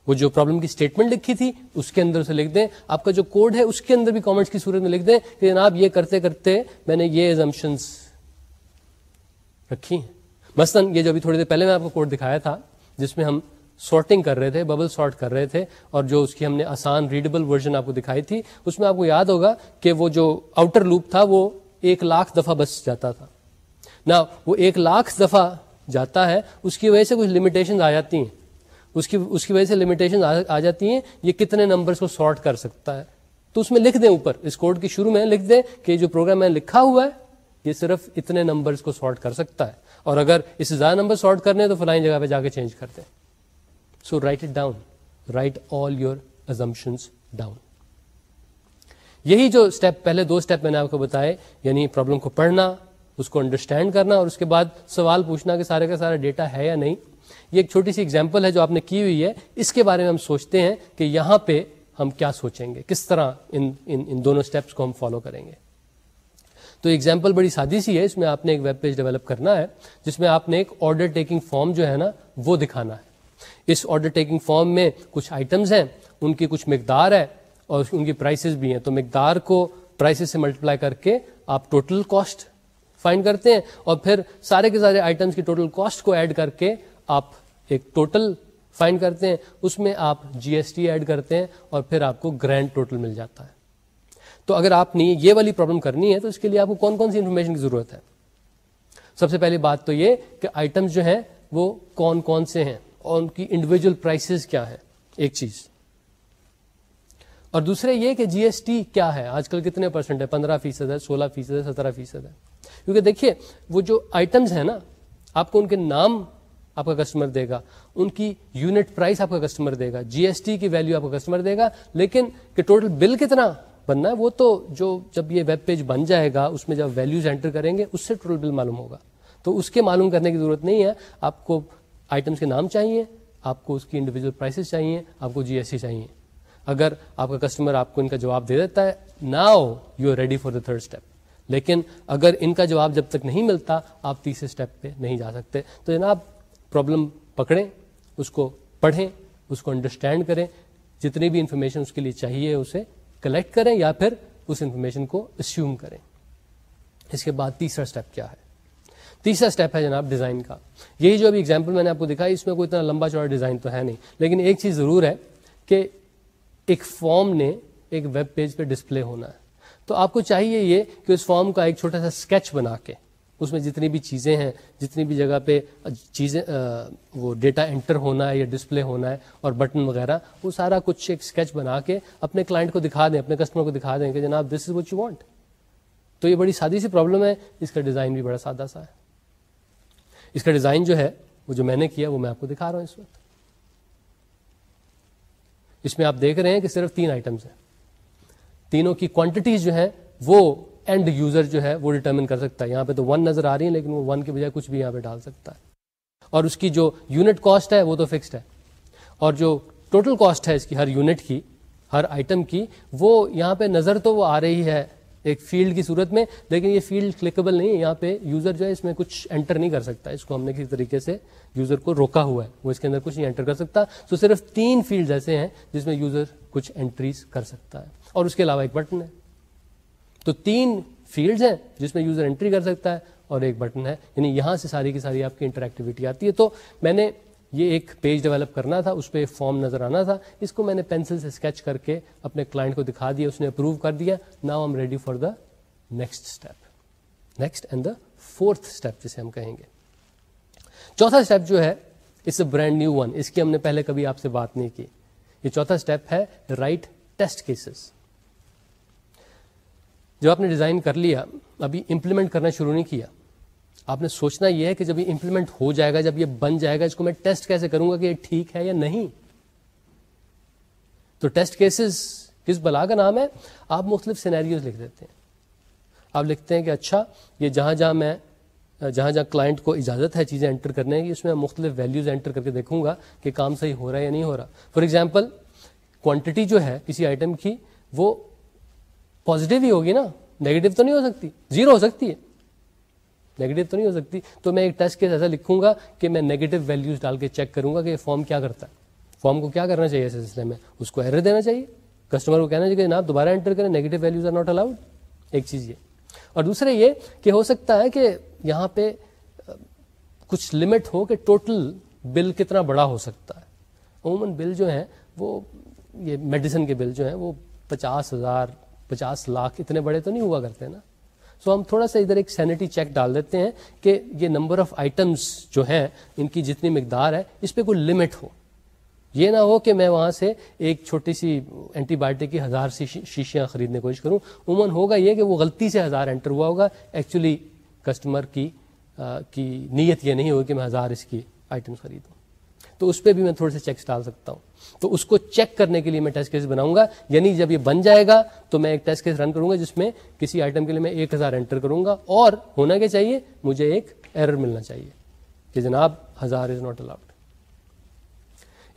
وہ جو پرابلم کی اسٹیٹمنٹ لکھی تھی، اس کے اندر سے لکھ دیں. آپ کا جو کوڈ ہے، اس کے اندر بھی کامنٹس کی صورت میں لکھ دیں کہ جناب یہ کرتے کرتے میں نے یہ ایگزمپشنس رکھی ہیں. مثلاً یہ جو ابھی تھوڑی دیر پہلے میں آپ کو کوڈ دکھایا تھا، جس میں ہم سارٹنگ کر رہے تھے ببل سارٹ کر رہے تھے، اور جو اس کی ہم نے آسان ریڈیبل ورژن آپ کو دکھائی تھی، اس میں آپ کو یاد ہوگا کہ وہ جو آؤٹر لوپ تھا، وہ ایک لاکھ دفعہ بس جاتا تھا. نہ وہ ایک لاکھ دفعہ جاتا ہے، اس کی وجہ سے کچھ لمیٹیشن آ جاتی ہیں۔ اس کی اس کی وجہ سے لمیٹیشن آ جاتی ہیں، یہ کتنے نمبرس کو سارٹ کر سکتا ہے۔ تو اس میں لکھ دیں اوپر۔ اس کوڈ کی شروع میں لکھ دیں کہ جو پروگرام میں لکھا ہوا ہے، یہ صرف اتنے نمبرس کو سارٹ کر سکتا ہے۔ اور اگر اس سے زیادہ نمبر سارٹ کرنے تو فلائن جگہ پہ جا کے چینج کرتے so write it down write all your assumptions down یہی جو اسٹیپ پہلے دو اسٹیپ میں نے آپ کو بتائے یعنی پرابلم کو پڑھنا اس کو انڈرسٹینڈ کرنا اور اس کے بعد سوال پوچھنا کہ سارے کا سارا ڈیٹا ہے یا نہیں. یہ ایک چھوٹی سی ایگزامپل ہے جو آپ نے کی ہوئی ہے. اس کے بارے میں ہم سوچتے ہیں کہ یہاں پہ ہم کیا سوچیں گے؟ کس طرح ان ان, ان دونوں اسٹیپس کو ہم فالو کریں گے؟ تو ایگزامپل بڑی سادی سی ہے. اس میں آپ نے ایک ویب پیج ڈیولپ کرنا ہے جس میں آپ نے ایک آرڈر ٹیکنگ فارم جو ہے نا وہ دکھانا ہے. اس آرڈر ٹیکنگ فارم میں کچھ آئٹمس ہیں ان کی کچھ مقدار ہے اور ان کی پرائسز بھی ہیں. تو مقدار کو پرائسز سے ملٹیپلائی کر کے آپ ٹوٹل کاسٹ فائنڈ کرتے ہیں اور پھر سارے کے سارے آئٹمس کی ٹوٹل کاسٹ کو ایڈ کر کے آپ ایک ٹوٹل فائنڈ کرتے ہیں، اس میں آپ جی ایس ٹی ایڈ کرتے ہیں اور پھر آپ کو گرینڈ ٹوٹل مل جاتا ہے۔ تو اگر آپ نے یہ والی پرابلم کرنی ہے تو اس کے لیے آپ کو کون کون سی انفارمیشن کی ضرورت ہے؟ سب سے پہلی بات تو یہ کہ آئٹمس جو ہیں وہ کون کون سے ہیں اور ان کی انڈیویجل پرائسز کیا ہے ایک چیز۔ اور دوسرے یہ کہ جی ایس ٹی کیا ہے؟ آج کل کتنے پرسینٹ ہے؟ پندرہ فیصد ہے، سولہ فیصد ہے، سترہ فیصد ہے۔ کیونکہ دیکھیے، وہ جو آئٹمس ہیں نا، آپ کو ان کے نام آپ کا کسٹمر دے گا، ان کی یونٹ پرائز آپ کا کسٹمر دے گا جی ایس ٹی کی ویلو آپ کا کسٹمر دے گا، لیکن کہ ٹوٹل بل کتنا بننا ہے، وہ تو جو جب یہ ویب پیج بن جائے گا، اس میں جب ویلوز انٹر کریں گے، اس سے ٹوٹل بل معلوم ہوگا۔ تو اس کے معلوم کرنے کی ضرورت نہیں ہے، آپ کو آئٹمس کے نام چاہیے، آپ کو اس کی انڈیویجل پرائسز چاہیے، آپ کو جی ایس سی چاہیے۔ اگر آپ کا کسٹمر آپ کو ان کا جواب دے دیتا ہے now you are ready for the third step لیکن اگر ان کا جواب جب تک نہیں ملتا، آپ تیسرے اسٹیپ پہ نہیں جا سکتے۔ تو جناب پرابلم پکڑیں، اس کو پڑھیں، اس کو انڈرسٹینڈ کریں۔ جتنی بھی انفارمیشن اس کے لیے چاہیے، اسے کلیکٹ کریں یا پھر اس انفارمیشن کو اسیوم کریں۔ اس کے بعد تیسرا اسٹیپ کیا ہے؟ تیسرا اسٹیپ ہے جناب ڈیزائن کا۔ یہی جو ابھی اگزامپل میں نے آپ کو دکھائی، اس میں کوئی اتنا لمبا چوڑا ڈیزائن تو ہے نہیں۔ لیکن ایک چیز ضرور ہے کہ ایک فارم نے ایک ویب پیج پہ ڈسپلے ہونا ہے۔ تو آپ کو چاہیے یہ کہ اس فارم کا ایک چھوٹا سا اسکیچ بنا کے، اس میں جتنی بھی چیزیں ہیں، جتنی بھی جگہ پہ چیزیں وہ ڈیٹا انٹر ہونا ہے یا ڈسپلے ہونا ہے اور بٹن وغیرہ، وہ سارا کچھ ایک اسکیچ بنا کے اپنے کلائنٹ کو دکھا دیں، اپنے کسٹمر کو دکھا دیں کہ جناب this is what you want تو یہ بڑی سادی سی پرابلم ہے، اس کا ڈیزائن بھی بڑا سادہ سا ہے۔ اس کا ڈیزائن جو ہے، وہ جو میں نے کیا، وہ میں آپ کو دکھا رہا ہوں اس وقت۔ اس میں آپ دیکھ رہے ہیں کہ صرف تین آئٹمس ہیں۔ تینوں کی کوانٹٹیز جو ہیں، وہ اینڈ یوزر جو ہے، وہ ڈیٹرمن کر سکتا ہے۔ یہاں پہ تو ون نظر آ رہی ہے لیکن وہ ون کے بجائے کچھ بھی یہاں پہ ڈال سکتا ہے۔ اور اس کی جو یونٹ کاسٹ ہے، وہ تو فکسڈ ہے۔ اور جو ٹوٹل کاسٹ ہے، اس کی ہر یونٹ کی، ہر آئٹم کی، وہ یہاں پہ نظر تو وہ آ رہی ہے ایک فیلڈ کی صورت میں، لیکن یہ فیلڈ کلکبل نہیں ہے۔ یہاں پہ یوزر جو ہے، اس میں کچھ انٹر نہیں کر سکتا۔ اس کو ہم نے کسی طریقے سے یوزر کو روکا ہوا ہے۔ وہ اس کے اندر کچھ نہیں انٹر کر سکتا۔ تو صرف تین فیلڈ ایسے ہیں جس میں یوزر کچھ انٹریز کر سکتا ہے۔ اور اس کے علاوہ ایک بٹن ہے۔ تو تین فیلڈز ہیں جس میں یوزر انٹری کر سکتا ہے اور ایک بٹن ہے۔ یعنی یہاں سے ساری کی ساری آپ کی انٹریکٹیوٹی آتی ہے۔ تو میں نے یہ ایک پیج ڈیولپ کرنا تھا، اس پہ فارم نظر آنا تھا۔ اس کو میں نے پینسل سے اسکیچ کر کے اپنے کلائنٹ کو دکھا دیا، اس نے اپروو کر دیا۔ Now I'm ready for the next step next and the fourth step جسے ہم کہیں گے۔ چوتھا اسٹیپ جو ہے it's a brand new one اس کی ہم نے پہلے کبھی آپ سے بات نہیں کی۔ یہ چوتھا اسٹیپ ہے رائٹ ٹیسٹ کیسز جب آپ نے ڈیزائن کر لیا، ابھی امپلیمنٹ کرنا شروع نہیں کیا، آپ نے سوچنا یہ ہے کہ جب یہ امپلیمنٹ ہو جائے گا، جب یہ بن جائے گا، اس کو میں ٹیسٹ کیسے کروں گا کہ یہ ٹھیک ہے یا نہیں؟ تو ٹیسٹ کیسز کس بلا کا نام ہے؟ آپ مختلف سینیریوز لکھ دیتے ہیں۔ آپ لکھتے ہیں کہ اچھا یہ جہاں جہاں میں، جہاں جہاں کلائنٹ کو اجازت ہے چیزیں انٹر کرنے کی، اس میں مختلف ویلیوز انٹر کر کے دیکھوں گا کہ کام صحیح ہو رہا ہے یا نہیں ہو رہا۔ فار ایگزامپل کوانٹٹی جو ہے کسی آئٹم کی، وہ پازیٹیو ہی ہوگی نا. نیگیٹو تو نہیں ہو سکتی. زیرو ہو سکتی ہے. نیگیٹو تو نہیں ہو سکتی. تو میں ایک ٹیسٹ کیس ایسا لکھوں گا کہ میں نیگیٹو ویلیوز ڈال کے چیک کروں گا کہ یہ فارم کیا کرتا ہے. فارم کو کیا کرنا چاہیے ایسے سلسلے میں؟ اس کو ایرر دینا چاہیے. کسٹمر کو کہنا چاہیے کہ جناب دوبارہ انٹر کریں. Negative values are not allowed ایک چیز یہ. اور دوسرے یہ کہ ہو سکتا ہے کہ یہاں پہ کچھ لمٹ ہو کہ ٹوٹل بل کتنا بڑا ہو سکتا ہے. عموماً بل جو ہیں وہ، یہ میڈیسن کے بل جو ہیں وہ پچاس ہزار پچاس لاکھ اتنے بڑے تو نہیں ہوا کرتے نا؟ سو ہم تھوڑا سا ادھر ایک سینٹی چیک ڈال دیتے ہیں کہ یہ نمبر آف آئٹمس جو ہیں، ان کی جتنی مقدار ہے، اس پہ کوئی لمٹ ہو۔ یہ نہ ہو کہ میں وہاں سے ایک چھوٹی سی اینٹی بایوٹک کی ہزار سی شیشیاں خریدنے کی کوشش کروں۔ عموماً ہوگا یہ کہ وہ غلطی سے ہزار انٹر ہوا ہوگا۔ ایکچولی کسٹمر کی کی نیت یہ نہیں ہوگی کہ میں ہزار اس کی آئٹمس خریدوں۔ تو اس پہ بھی میں تھوڑے سے چیکس ڈال سکتا ہوں۔ تو اس کو چیک کرنے کے لیے میں ٹیسٹ کیس بناؤں گا۔ یعنی جب یہ بن جائے گا تو میں ایک ٹیسٹ کیس رن کروں گا جس میں کسی آئٹم کے لیے میں ایک ہزار انٹر کروں گا اور ہونا کیا چاہیے؟ مجھے ایک ایرر ملنا چاہیے کہ جناب ہزار از ناٹ الاؤڈ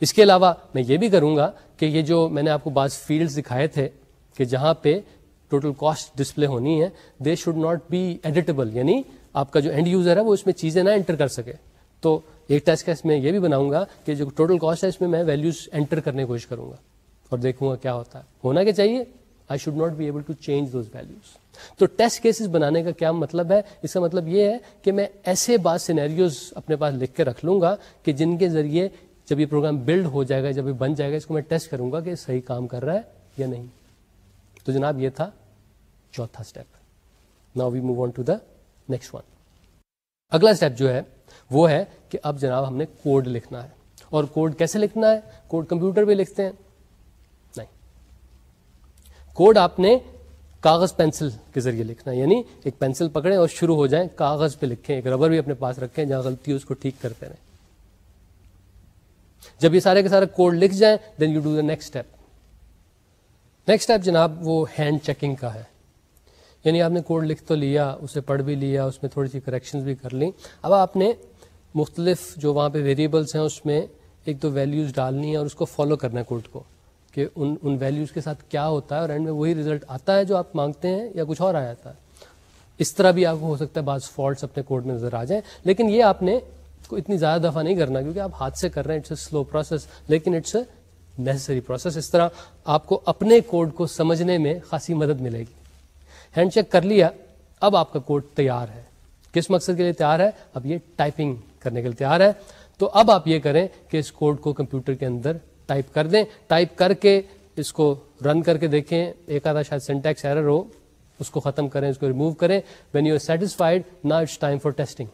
اس کے علاوہ میں یہ بھی کروں گا کہ یہ جو میں نے آپ کو بعض فیلڈ دکھائے تھے کہ جہاں پہ ٹوٹل کاسٹ ڈسپلے ہونی ہے they should not be editable یعنی آپ کا جو اینڈ یوزر ہے وہ اس میں چیزیں نہ انٹر کر سکے۔ تو ایک ٹیسٹ کیس میں یہ بھی بناؤں گا کہ جو ٹوٹل کاسٹ ہے اس میں میں ویلوز انٹر کرنے کی کوشش کروں گا اور دیکھوں گا کیا ہوتا ہے۔ ہونا کیا چاہیے؟ I should not be able to change those values تو ٹیسٹ کیسز بنانے کا کیا مطلب ہے؟ اس کا مطلب یہ ہے کہ میں ایسے بعض سینیریوز اپنے پاس لکھ کے رکھ لوں گا کہ جن کے ذریعے جب یہ پروگرام بلڈ ہو جائے گا، جب یہ بن جائے گا، اس کو میں ٹیسٹ کروں گا کہ صحیح کام کر رہا ہے یا نہیں۔ تو جناب، یہ تھا چوتھا step now we move on to the next one اگلا اسٹیپ جو ہے وہ ہے کہ اب جناب ہم نے کوڈ لکھنا ہے۔ اور کوڈ کیسے لکھنا ہے؟ کوڈ کمپیوٹر پہ لکھتے ہیں۔ نہیں۔ کوڈ آپ نے کاغذ پینسل کے ذریعے لکھنا ہے۔ یعنی ایک پینسل پکڑیں اور شروع ہو جائیں، کاغذ پہ لکھیں، ایک ربر بھی اپنے پاس رکھیں جہاں غلطی اس کو ٹھیک کرتے رہیں۔ جب یہ سارے کے سارے کوڈ لکھ جائیں then you do the next step next step جناب وہ ہینڈ چیکنگ کا ہے۔ یعنی آپ نے کوڈ لکھ تو لیا، اسے پڑھ بھی لیا، اس میں تھوڑی سی کریکشنز بھی کر لیں۔ اب آپ نے مختلف جو وہاں پہ ویریبلس ہیں، اس میں ایک دو ویلیوز ڈالنی ہے اور اس کو فالو کرنا ہے کوڈ کو، کہ ان ان ویلیوز کے ساتھ کیا ہوتا ہے اور اینڈ میں وہی ریزلٹ آتا ہے جو آپ مانگتے ہیں یا کچھ اور آ جاتا ہے۔ اس طرح بھی آپ کو ہو سکتا ہے بعض فالٹس اپنے کوڈ میں نظر آ جائیں، لیکن یہ آپ نے کو اتنی زیادہ دفعہ نہیں کرنا کیونکہ آپ ہاتھ سے کر رہے ہیں اٹس اے سلو پروسیس لیکن اٹس اے نیسسری پروسیس اس طرح آپ کو اپنے کوڈ کو سمجھنے میں خاصی مدد ملے گی۔ ہینڈ چیک کر لیا، اب آپ کا کوڈ تیار ہے۔ کس مقصد کے لیے تیار ہے؟ اب یہ ٹائپنگ کرنے کے لیے تیار ہے۔ تو اب آپ یہ کریں کہ اس کوڈ کو کمپیوٹر کے اندر ٹائپ کر دیں۔ ٹائپ کر کے اس کو رن کر کے دیکھیں۔ ایک آدھا شاید سینٹیکس ایرر ہو، اس کو ختم کریں، اس کو ریموو کریں۔ وین یو آر سیٹسفائڈ نا اٹس ٹائم فار ٹیسٹنگ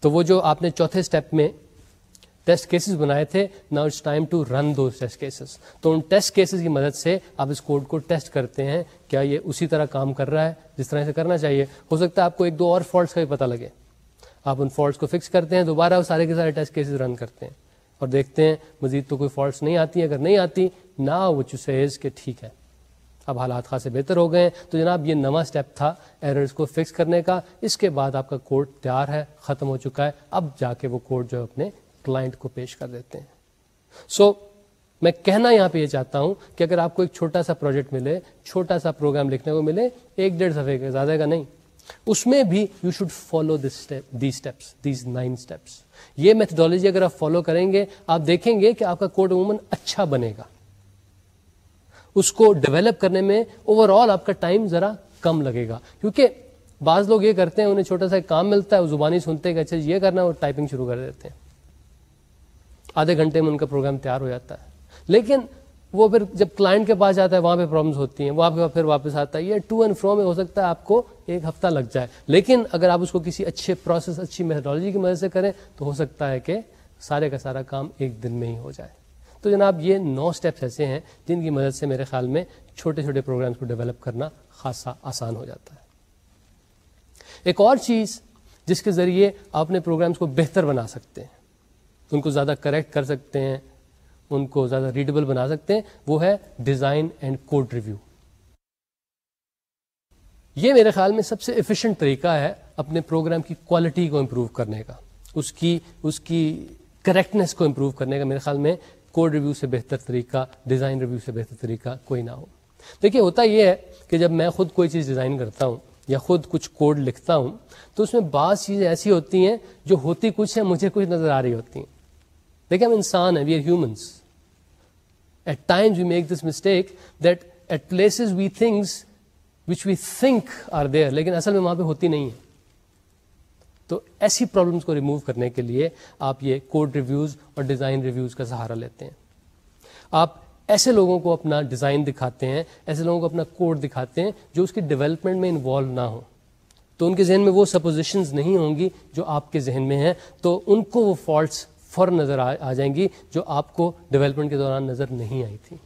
تو وہ جو آپ نے چوتھے اسٹیپ میں ٹیسٹ کیسز بنائے تھے نا it's time to run those test cases تو ان ٹیسٹ کیسز کی مدد سے آپ اس کوڈ کو ٹیسٹ کرتے ہیں، کیا یہ اسی طرح کام کر رہا ہے، جس طرح سے کرنا چاہیے۔ ہو سکتا ہے آپ کو ایک دو اور فالٹس کا بھی پتہ لگے۔ آپ ان فالٹس کو فکس کرتے ہیں، دوبارہ وہ سارے کے سارے ٹیسٹ کیسز رن کرتے ہیں۔ اور دیکھتے ہیں، مزید تو کوئی فالٹس نہیں آتی، اگر نہیں آتی نا وہ چوسیز کہ ٹھیک ہے۔ اب حالات خاصے بہتر ہو گئے ہیں۔ تو جناب، یہ نواں اسٹیپ تھا ایررز کو فکس کرنے کا۔ اس کے بعد آپ کا کوڈ تیار ہے، ختم ہو چکا ہے۔ اب جا کے وہ کوڈ جو ہے اپنے کلائنٹ کو پیش کر دیتے ہیں۔ سو so, میں کہنا یہاں پہ یہ چاہتا ہوں کہ اگر آپ کو ایک چھوٹا سا پروجیکٹ ملے چھوٹا سا پروگرام لکھنے کو ملے ایک ڈیڑھ صفحے کا زیادہ کا نہیں۔ اس میں بھی you should follow this steps these nine steps یہ میتھڈالوجی اگر آپ فالو کریں گے آپ دیکھیں گے کہ آپ کا کوڈ عموماً اچھا بنے گا۔ اس کو ڈیولپ کرنے میں اوور آل آپ کا ٹائم ذرا کم لگے گا۔ کیونکہ بعض لوگ یہ کرتے ہیں انہیں چھوٹا سا کام ملتا ہے وہ زبانی سنتے ہیں کہ اچھا جی، یہ کرنا ہے وہ ٹائپنگ شروع کر دیتے ہیں۔ آدھے گھنٹے میں ان کا پروگرام تیار ہو جاتا ہے۔ لیکن وہ پھر جب کلائنٹ کے پاس جاتا ہے، وہاں پہ پرابلمس ہوتی ہیں۔ وہاں پہ پھر واپس آتا ہے۔ یہ ٹو اینڈ فرو میں ہو سکتا ہے آپ کو ایک ہفتہ لگ جائے۔ لیکن اگر آپ اس کو کسی اچھے پروسیس اچھی میتھڈالوجی کی مدد سے کریں، تو ہو سکتا ہے کہ سارے کا سارا کام ایک دن میں ہی ہو جائے۔ تو جناب، یہ نو اسٹیپس ایسے ہیں جن کی مدد سے میرے خیال میں چھوٹے چھوٹے پروگرامس کو ڈیولپ کرنا خاصا آسان ہو جاتا ہے۔ ایک اور چیز جس کے ذریعے آپ اپنے پروگرامس کو بہتر بنا سکتے ہیں۔ ان کو زیادہ کریکٹ کر سکتے ہیں، ان کو زیادہ ریڈیبل بنا سکتے ہیں، وہ ہے ڈیزائن اینڈ کوڈ ریویو یہ میرے خیال میں سب سے ایفیشنٹ طریقہ ہے اپنے پروگرام کی کوالٹی کو امپروو کرنے کا، اس کی اس کی کریکٹنیس کو امپروو کرنے کا میرے خیال میں کوڈ ریویو سے بہتر طریقہ ڈیزائن ریویو سے بہتر طریقہ کوئی نہ ہو۔ دیکھیے، ہوتا یہ ہے کہ جب میں خود کوئی چیز ڈیزائن کرتا ہوں یا خود کچھ کوڈ لکھتا ہوں، تو اس میں بعض چیزیں ایسی ہوتی ہیں جو ہوتی کچھ ہیں، مجھے کچھ نظر آ رہی ہوتی ہیں۔ دیکھیں ہم انسان ہیں we are humans at times we make this mistake that at places we things which we think are there لیکن اصل میں وہاں پہ ہوتی نہیں ہے تو ایسی پرابلمس کو ریموو کرنے کے لیے آپ یہ کوڈ ریویوز اور ڈیزائن ریویوز کا سہارا لیتے ہیں۔ آپ ایسے لوگوں کو اپنا ڈیزائن دکھاتے ہیں، ایسے لوگوں کو اپنا کوڈ دکھاتے ہیں جو اس کی ڈیولپمنٹ میں انوالو نہ ہو تو ان کے ذہن میں وہ سپوزیشنز نہیں ہوں گی جو آپ کے ذہن میں ہیں، تو ان کو وہ فالٹس فوراً نظر آ جائیں گی جو آپ کو ڈیولپمنٹ کے دوران نظر نہیں آئی تھی۔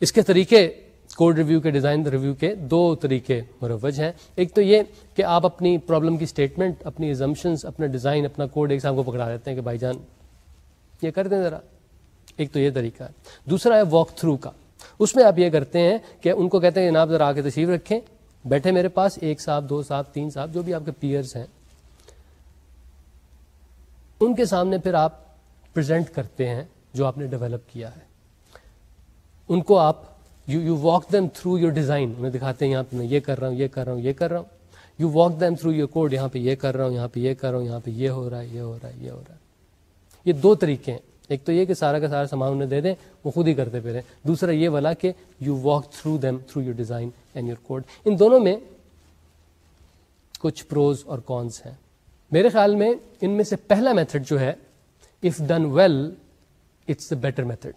اس کے طریقے کوڈ ریویو کے ڈیزائن ریویو کے دو طریقے مروج ہیں۔ ایک تو یہ کہ آپ اپنی پرابلم کی اسٹیٹمنٹ اپنی ایزمشنس اپنا ڈیزائن اپنا کوڈ ایک ساتھ کو پکڑا دیتے ہیں کہ بھائی جان، یہ کر دیں ذرا۔ ایک تو یہ طریقہ ہے۔ دوسرا ہے واک تھرو کا۔ اس میں آپ یہ کرتے ہیں کہ ان کو کہتے ہیں جناب ذرا آ کے تشریف رکھیں، بیٹھے میرے پاس، ایک صاحب، دو صاحب، تین صاحب، جو بھی آپ کے پیئرس ہیں۔ ان کے سامنے پھر آپ پرزینٹ کرتے ہیں جو آپ نے ڈیولپ کیا ہے۔ ان کو آپ you you walk them through your design انہیں دکھاتے ہیں یہاں پہ میں یہ کر رہا ہوں، یہ کر رہا ہوں، یہ کر رہا ہوں۔ You walk them through your code یہاں پہ یہ کر رہا ہوں، یہاں پہ یہ کر رہا ہوں، یہاں پہ یہ ہو رہا ہے، یہ ہو رہا ہے، یہ ہو رہا ہے۔ یہ دو طریقے ہیں۔ ایک تو یہ کہ سارا کا سارا سامان انہیں دے دیں، وہ خود ہی کرتے پھرے دوسرا یہ والا کہ you walk through them through your design and your code ان دونوں میں کچھ پروز اور کونس ہیں۔ میرے خیال میں ان میں سے پہلا میتھڈ جو ہے if done well it's a better method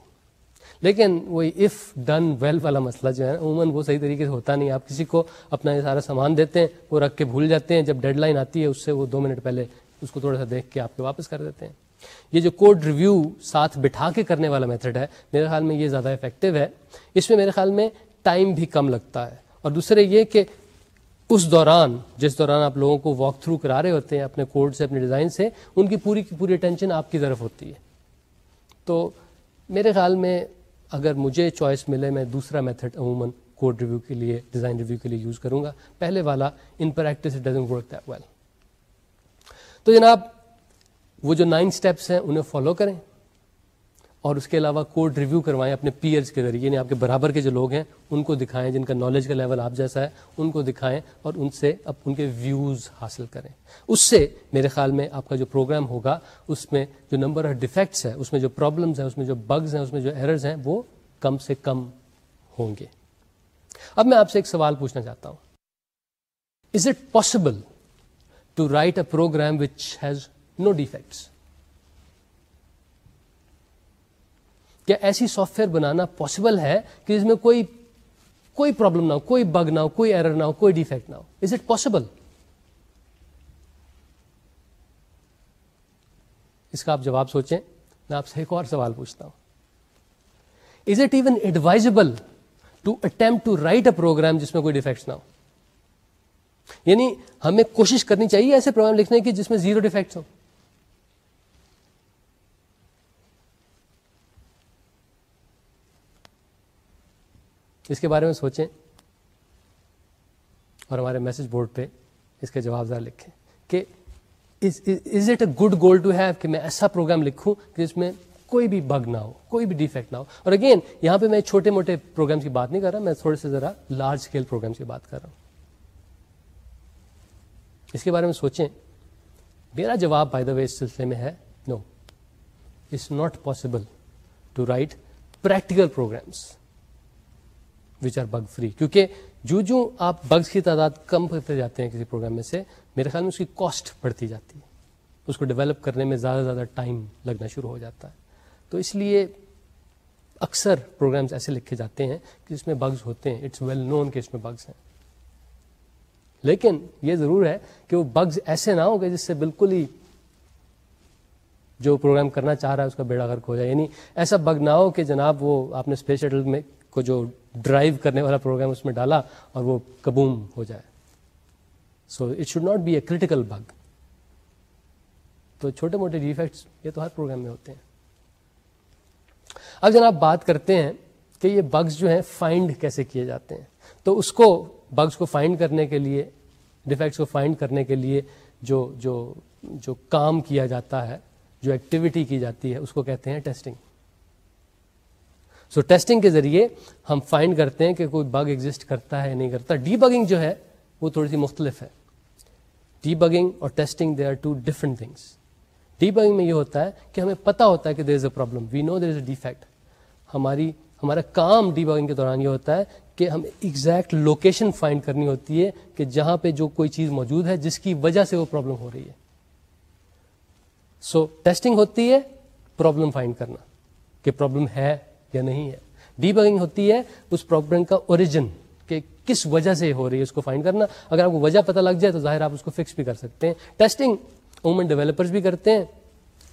لیکن وہی اف ڈن ویل والا مسئلہ جو ہے، عموماً وہ صحیح طریقے سے ہوتا نہیں۔ آپ کسی کو اپنا یہ سارا سامان دیتے ہیں، وہ رکھ کے بھول جاتے ہیں۔ جب ڈیڈ لائن آتی ہے، اس سے وہ دو منٹ پہلے اس کو تھوڑا سا دیکھ کے آپ کے واپس کر دیتے ہیں۔ یہ جو کوڈ ریویو ساتھ بٹھا کے کرنے والا میتھڈ ہے، میرے خیال میں یہ زیادہ افیکٹو ہے۔ اس میں میرے خیال میں ٹائم بھی کم لگتا ہے۔ اور دوسرے یہ کہ اس دوران، جس دوران آپ لوگوں کو واک تھرو کرا رہے ہوتے ہیں، اپنے کوڈ سے، اپنے ڈیزائن سے، ان کی پوری کی پوری اٹینشن آپ کی طرف ہوتی ہے۔ تو میرے خیال میں اگر مجھے چوائس ملے، میں دوسرا میتھڈ عموماً کوڈ ریویو کے لیے ڈیزائن ریویو کے لیے یوز کروں گا۔ پہلے والا in practice doesn't work that well تو جناب، وہ جو نائن اسٹیپس ہیں، انہیں فالو کریں۔ اور اس کے علاوہ کوڈ ریویو کروائیں اپنے پیئرس کے ذریعے یعنی آپ کے برابر کے جو لوگ ہیں، ان کو دکھائیں جن کا نالج کا لیول آپ جیسا ہے، ان کو دکھائیں اور ان سے اب ان کے ویوز حاصل کریں۔ اس سے میرے خیال میں آپ کا جو پروگرام ہوگا، اس میں جو نمبر آف ڈیفیکٹس ہے، اس میں جو پرابلمس ہیں، اس میں جو بگز ہیں، اس میں جو ایررز ہیں، وہ کم سے کم ہوں گے۔ اب میں آپ سے ایک سوال پوچھنا چاہتا ہوں۔ Is it possible to write a program which has no defects کیا ایسی سافٹ ویئر بنانا پاسبل ہے کہ اس میں کوئی کوئی پرابلم نہ ہو، کوئی بگ نہ ہو، کوئی ایرر نہ ہو، کوئی ڈیفیکٹ نہ ہو؟ از اٹ پاسبل اس کا آپ جواب سوچیں، میں آپ سے ایک اور سوال پوچھتا ہوں۔ Is it even advisable to attempt to write a program جس میں کوئی ڈیفیکٹ نہ ہو؟ یعنی ہمیں کوشش کرنی چاہیے ایسے پروگرام لکھنے کی جس میں زیرو ڈیفیکٹس ہو اس کے بارے میں سوچیں اور ہمارے میسج بورڈ پہ اس کے جواب ذرا لکھیں کہ is it a good goal to have کہ میں ایسا پروگرام لکھوں کہ جس میں کوئی بھی بگ نہ ہو، کوئی بھی ڈیفیکٹ نہ ہو۔ اور اگین یہاں پہ میں چھوٹے موٹے پروگرام کی بات نہیں کر رہا، میں تھوڑے سے ذرا لارج اسکیل پروگرام کی بات کر رہا ہوں۔ اس کے بارے میں سوچیں، میرا جواب بائی دا وے اس سلسلے میں ہے no it's not possible to write practical programs which are bug free کیونکہ جو جو آپ بگس کی تعداد کم کرتے جاتے ہیں کسی پروگرام میں سے، میرے خیال میں اس کی کاسٹ بڑھتی جاتی ہے۔ اس کو ڈیولپ کرنے میں زیادہ زیادہ ٹائم لگنا شروع ہو جاتا ہے۔ تو اس لیے اکثر پروگرامس ایسے لکھے جاتے ہیں کہ اس میں بگز ہوتے ہیں۔ اٹس ویل نون کہ اس میں بگز ہیں۔ لیکن یہ ضرور ہے کہ وہ بگز ایسے نہ ہوں گے جس سے بالکل ہی جو پروگرام کرنا چاہ رہا ہے، اس کا بیڑا غرق ہو جائے۔ یعنی ایسا بگ نہ ہو کہ جناب وہ آپ نے اسپیس شٹل میں کو جو ڈرائیو کرنے والا پروگرام اس میں ڈالا اور وہ کبوم ہو جائے۔ So it should not be a critical bug تو چھوٹے موٹے ڈیفیکٹس یہ تو ہر پروگرام میں ہوتے ہیں۔ اب جناب بات کرتے ہیں کہ یہ بگز جو ہیں فائنڈ کیسے کیے جاتے ہیں۔ تو اس کو بگز کو فائنڈ کرنے کے لیے ڈیفیکٹس کو فائنڈ کرنے کے لیے جو جو جو کام کیا جاتا ہے، جو ایکٹیویٹی کی جاتی ہے، اس کو کہتے ہیں ٹیسٹنگ سو so, ٹیسٹنگ کے ذریعے ہم فائنڈ کرتے ہیں کہ کوئی بگ ایگزٹ کرتا ہے نہیں کرتا. ڈی بگنگ جو ہے وہ تھوڑی سی مختلف ہے. ڈی بگنگ اور testing they are two different things debugging میں یہ ہوتا ہے کہ ہمیں پتا ہوتا ہے کہ دیر از a problem we know there is a defect ہماری ہمارا کام ڈی بگنگ کے دوران یہ ہوتا ہے کہ ہم ایگزیکٹ لوکیشن فائنڈ کرنی ہوتی ہے کہ جہاں پہ جو کوئی چیز موجود ہے جس کی وجہ سے وہ پرابلم ہو رہی ہے. سو so, ٹیسٹنگ ہوتی ہے پرابلم فائنڈ کرنا کہ پرابلم ہے یا نہیں ہے۔ ڈی بگنگ ہوتی ہے اس پرابلم کا اوریجن کہ کس وجہ سے ہو رہی ہے اس کو فائنڈ کرنا۔ اگر آپ کو وجہ پتہ لگ جائے تو ظاہر آپ اس کو فکس بھی کر سکتے ہیں۔ ٹیسٹنگ عموماً ڈیولپرز بھی کرتے ہیں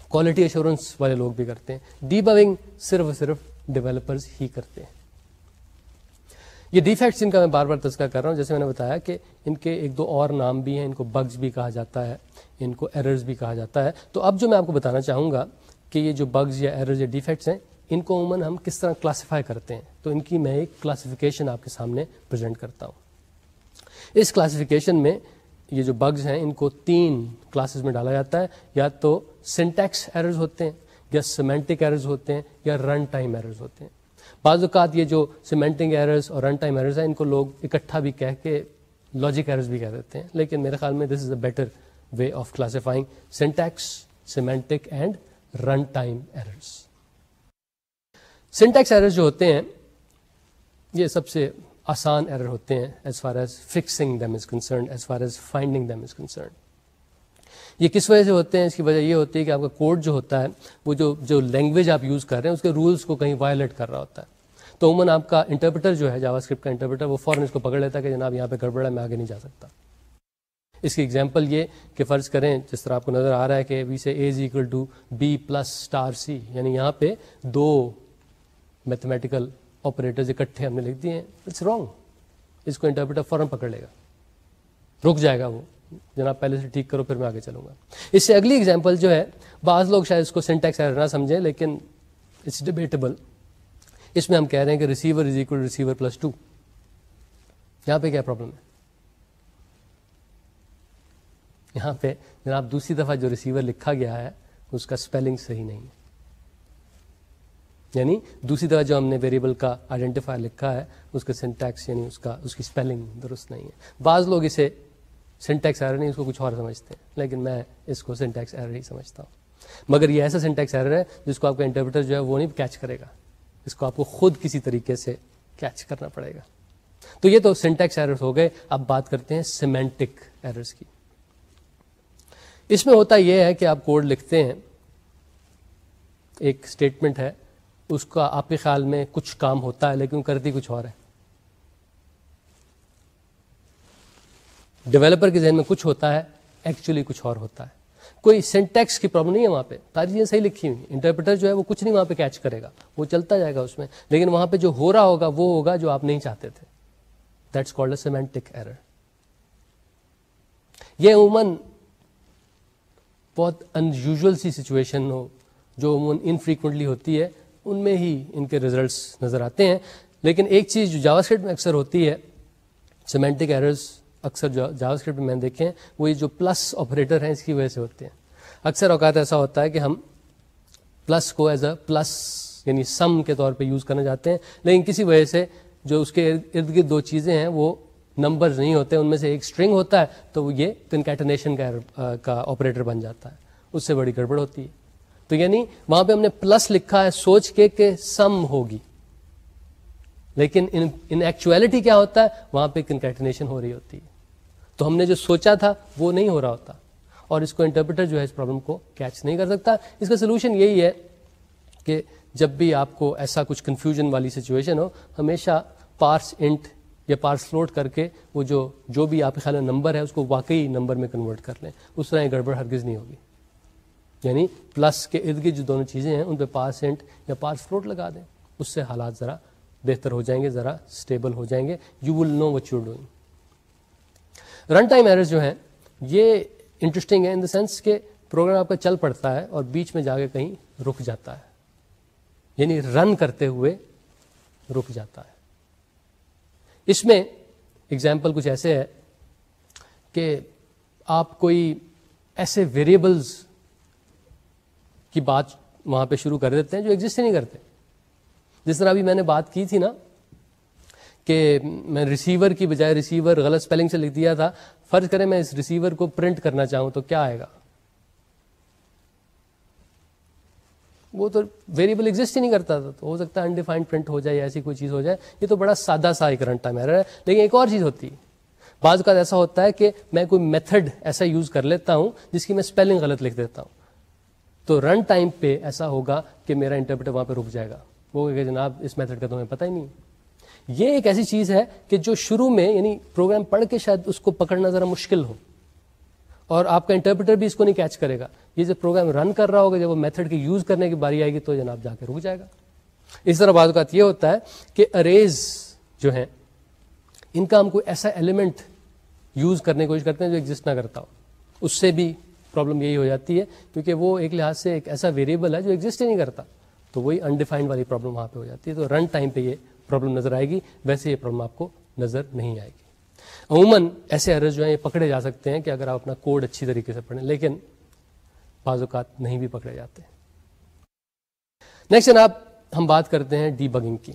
کوالٹی ایشورنس والے لوگ بھی کرتے ہیں۔ ڈی بگنگ صرف اور صرف ڈیولپرز ہی کرتے ہیں۔ یہ ڈیفیکٹس ان کا میں بار بار تذکرہ کر رہا ہوں، جیسے میں نے بتایا کہ ان کے ایک دو اور نام بھی ہیں، ان کو بگز بھی کہا جاتا ہے، ان کو ایررز بھی کہا جاتا ہے۔ تو اب جو میں آپ کو بتانا چاہوں گا کہ یہ جو بگز یا ایررز یا ڈیفیکٹس ہیں ان کو عموماً ہم کس طرح کلاسیفائی کرتے ہیں؟ تو ان کی میں ایک کلاسیفیکیشن آپ کے سامنے پرزینٹ کرتا ہوں۔ اس کلاسیفیکیشن میں یہ جو بگز ہیں، ان کو تین کلاسز میں ڈالا جاتا ہے۔ یا تو سنٹیکس ایررز ہوتے ہیں، یا سیمینٹک ایررز ہوتے ہیں، یا رن ٹائم ایررز ہوتے ہیں۔ بعض اوقات یہ جو سیمینٹک ایررز اور رن ٹائم ایررز ہیں، ان کو لوگ اکٹھا بھی کہہ کے لاجک ایررز بھی کہہ دیتے ہیں۔ لیکن میرے خیال میں this is a better way of classifying syntax semantic and run time errors syntax error جو ہوتے ہیں، یہ سب سے آسان ایرر ہوتے ہیں as far as fixing them is concern as far as finding them is concern یہ کس وجہ سے ہوتے ہیں؟ اس کی وجہ یہ ہوتی ہے کہ آپ کا کوڈ جو ہوتا ہے، وہ جو جو لینگویج آپ یوز کر رہے ہیں، اس کے رولس کو کہیں وائلیٹ کر رہا ہوتا ہے۔ تو عموماً آپ کا انٹرپریٹر جو ہے جاوا اسکرپٹ کا انٹرپریٹر وہ فوراً اس کو پکڑ لیتا ہے کہ جناب یہاں پہ گڑبڑ ہے، میں آگے نہیں جا سکتا۔ اس کی ایگزامپل یہ کہ فرض کریں، جس طرح آپ کو نظر آ رہا ہے کہ we say A is equal to B plus star C یعنی یہاں پہ دو میتھمیٹیکل آپریٹر اکٹھے ہم نے لکھ دیے ہیں. اٹس رانگ اس کو انٹرپریٹر فوراً پکڑ لے گا. رک جائے گا وہ. جناب پہلے سے ٹھیک کرو، پھر میں آگے چلوں گا. اس سے اگلی اگزامپل جو ہے، بعض لوگ شاید اس کو سینٹیکس نہ سمجھیں، لیکن اٹس ڈبیٹیبل اس میں ہم کہہ رہے ہیں کہ receiver is equal receiver plus two یہاں پہ کیا پرابلم ہے؟ یہاں پہ جناب دوسری دفعہ جو ریسیور لکھا گیا ہے، اس کا اسپیلنگ صحیح نہیں ہے. یعنی دوسری دفعہ جو ہم نے ویریبل کا آئیڈینٹیفائر لکھا ہے، اس کا سینٹیکس یعنی اس کا اس کی اسپیلنگ درست نہیں ہے۔ بعض لوگ اسے سینٹیکس ایرر نہیں، اس کو کچھ اور سمجھتے ہیں، لیکن میں اس کو سینٹیکس ایرر ہی سمجھتا ہوں۔ مگر یہ ایسا سینٹیکس ایرر ہے جس کو آپ کا انٹرپریٹر جو ہے وہ نہیں کیچ کرے گا۔ اس کو آپ کو خود کسی طریقے سے کیچ کرنا پڑے گا۔ تو یہ تو سینٹیکس ایررز ہو گئے۔ اب بات کرتے ہیں سیمینٹک ایررز کی۔ اس میں ہوتا یہ ہے کہ آپ کوڈ لکھتے ہیں۔ ایک اسٹیٹمنٹ ہے۔ اس کا آپ کے خیال میں کچھ کام ہوتا ہے لیکن کرتی کچھ اور ہے؟ ڈیولپر کے ذہن میں کچھ ہوتا ہے ایکچولی کچھ اور ہوتا ہے۔ کوئی سینٹیکس کی پرابلم نہیں ہے وہاں پہ۔ ساری چیزیں صحیح لکھی ہوئی انٹرپریٹر جو ہے وہ کچھ نہیں وہاں پہ کیچ کرے گا۔ وہ چلتا جائے گا اس میں۔ لیکن وہاں پہ جو ہو رہا ہوگا، وہ ہوگا جو آپ نہیں چاہتے تھے۔ That's called a semantic error یہ عموماً بہت ان سی سچویشن ہو، جو عموماً انفریکوینٹلی ہوتی ہے۔ ان میں ہی ان کے ریزلٹس نظر آتے ہیں۔ لیکن ایک چیز جو جاوا اسکرپٹ میں اکثر ہوتی ہے سیمینٹک ایررز اکثر جو جاوا اسکرپٹ میں میں نے دیکھے ہیں وہ یہ جو پلس آپریٹر ہیں، اس کی وجہ سے ہوتے ہیں۔ اکثر اوقات ایسا ہوتا ہے کہ ہم پلس کو ایز اے پلس یعنی سم کے طور پہ یوز کرنا چاہتے ہیں۔ لیکن کسی وجہ سے جو اس کے ارد گرد دو چیزیں ہیں، وہ نمبر نہیں ہوتے، ان میں سے ایک اسٹرنگ ہوتا ہے، تو یہ کنکیٹنیشن کا آپریٹر بن جاتا ہے۔ اس سے بڑی گڑبڑ ہوتی ہے۔ تو یعنی وہاں پہ ہم نے پلس لکھا ہے سوچ کے کہ سم ہوگی۔ لیکن ان ایکچویلٹی کیا ہوتا ہے؟ وہاں پہ کنکیٹنیشن ہو رہی ہوتی ہے۔ تو ہم نے جو سوچا تھا وہ نہیں ہو رہا ہوتا۔ اور اس کو انٹرپریٹر جو ہے اس پرابلم کو کیچ نہیں کر سکتا۔ اس کا سولوشن یہی ہے کہ جب بھی آپ کو ایسا کچھ کنفیوژن والی سچویشن ہو، ہمیشہ پارس انٹ یا پارس فلوٹ کر کے وہ جو جو بھی آپ کے خیال میں نمبر ہے، اس کو واقعی نمبر میں کنورٹ کر لیں۔ اس طرح گڑبڑ ہرگز نہیں ہوگی۔ یعنی پلس کے ارد گرد جو دونوں چیزیں ہیں، ان پہ پارس انٹ یا پارس فلوٹ لگا دیں، اس سے حالات ذرا بہتر ہو جائیں گے، ذرا اسٹیبل ہو جائیں گے۔ You will know what you doing run time error جو ہیں، یہ انٹرسٹنگ ہے ان دا سینس کہ پروگرام آپ کا چل پڑتا ہے اور بیچ میں جا کے کہیں رک جاتا ہے۔ یعنی رن کرتے ہوئے رک جاتا ہے۔ اس میں اگزامپل کچھ ایسے ہے کہ آپ کوئی ایسے ویریبلز کی بات وہاں پہ شروع کر دیتے ہیں جو ایگزٹ نہیں کرتے۔ جس طرح ابھی میں نے بات کی تھی نا کہ میں ریسیور کی بجائے ریسیور غلط اسپیلنگ سے لکھ دیا تھا، فرض کریں میں اس ریسیور کو پرنٹ کرنا چاہوں تو کیا آئے گا؟ وہ تو ویریبل ایگزٹ ہی نہیں کرتا تھا، تو ہو سکتا ہے انڈیفائنڈ پرنٹ ہو جائے ایسی کوئی چیز ہو جائے۔ یہ تو بڑا سادہ سا ایک رن ٹائم ایرر ہے۔ لیکن ایک اور چیز ہوتی۔ ہے بعض اوقات ایسا ہوتا ہے کہ میں کوئی میتھڈ ایسا یوز کر لیتا ہوں جس کی میں اسپیلنگ غلط لکھ دیتا ہوں۔ تو رن ٹائم پہ ایسا ہوگا کہ میرا انٹرپریٹر وہاں پہ رک جائے گا۔ وہ کہ جناب، اس میتھڈ کا تمہیں پتہ ہی نہیں۔ یہ ایک ایسی چیز ہے کہ جو شروع میں یعنی پروگرام پڑھ کے شاید اس کو پکڑنا ذرا مشکل ہو، اور آپ کا انٹرپریٹر بھی اس کو نہیں کیچ کرے گا۔ یہ جب پروگرام رن کر رہا ہوگا، جب وہ میتھڈ کی یوز کرنے کی باری آئے گی، تو جناب جا کے رک جائے گا۔ اس طرح بعض اوقات یہ ہوتا ہے کہ اریز جو ہیں، ان کا ہم کوئی ایسا ایلیمنٹ یوز کرنے کی کوشش کرتے ہیں جو ایگزٹ نہ کرتا ہو۔ اس سے بھی پرابلم یہی ہو جاتی ہے، کیونکہ وہ ایک لحاظ سے ایک ایسا ویریبل ہے جو ایگزٹ ہی نہیں کرتا۔ تو وہی انڈیفائنڈ والی پرابلم وہاں پہ ہو جاتی ہے۔ تو رن ٹائم پہ یہ پرابلم نظر آئے گی، ویسے یہ پرابلم آپ کو نظر نہیں آئے گی۔ عموماً ایسے ایرر جو ہیں، یہ پکڑے جا سکتے ہیں کہ اگر آپ اپنا کوڈ اچھی طریقے سے پڑھیں، لیکن بعض اوقات نہیں بھی پکڑے جاتے۔ نیکسٹ جناب، ہم بات کرتے ہیں ڈی بگنگ کی۔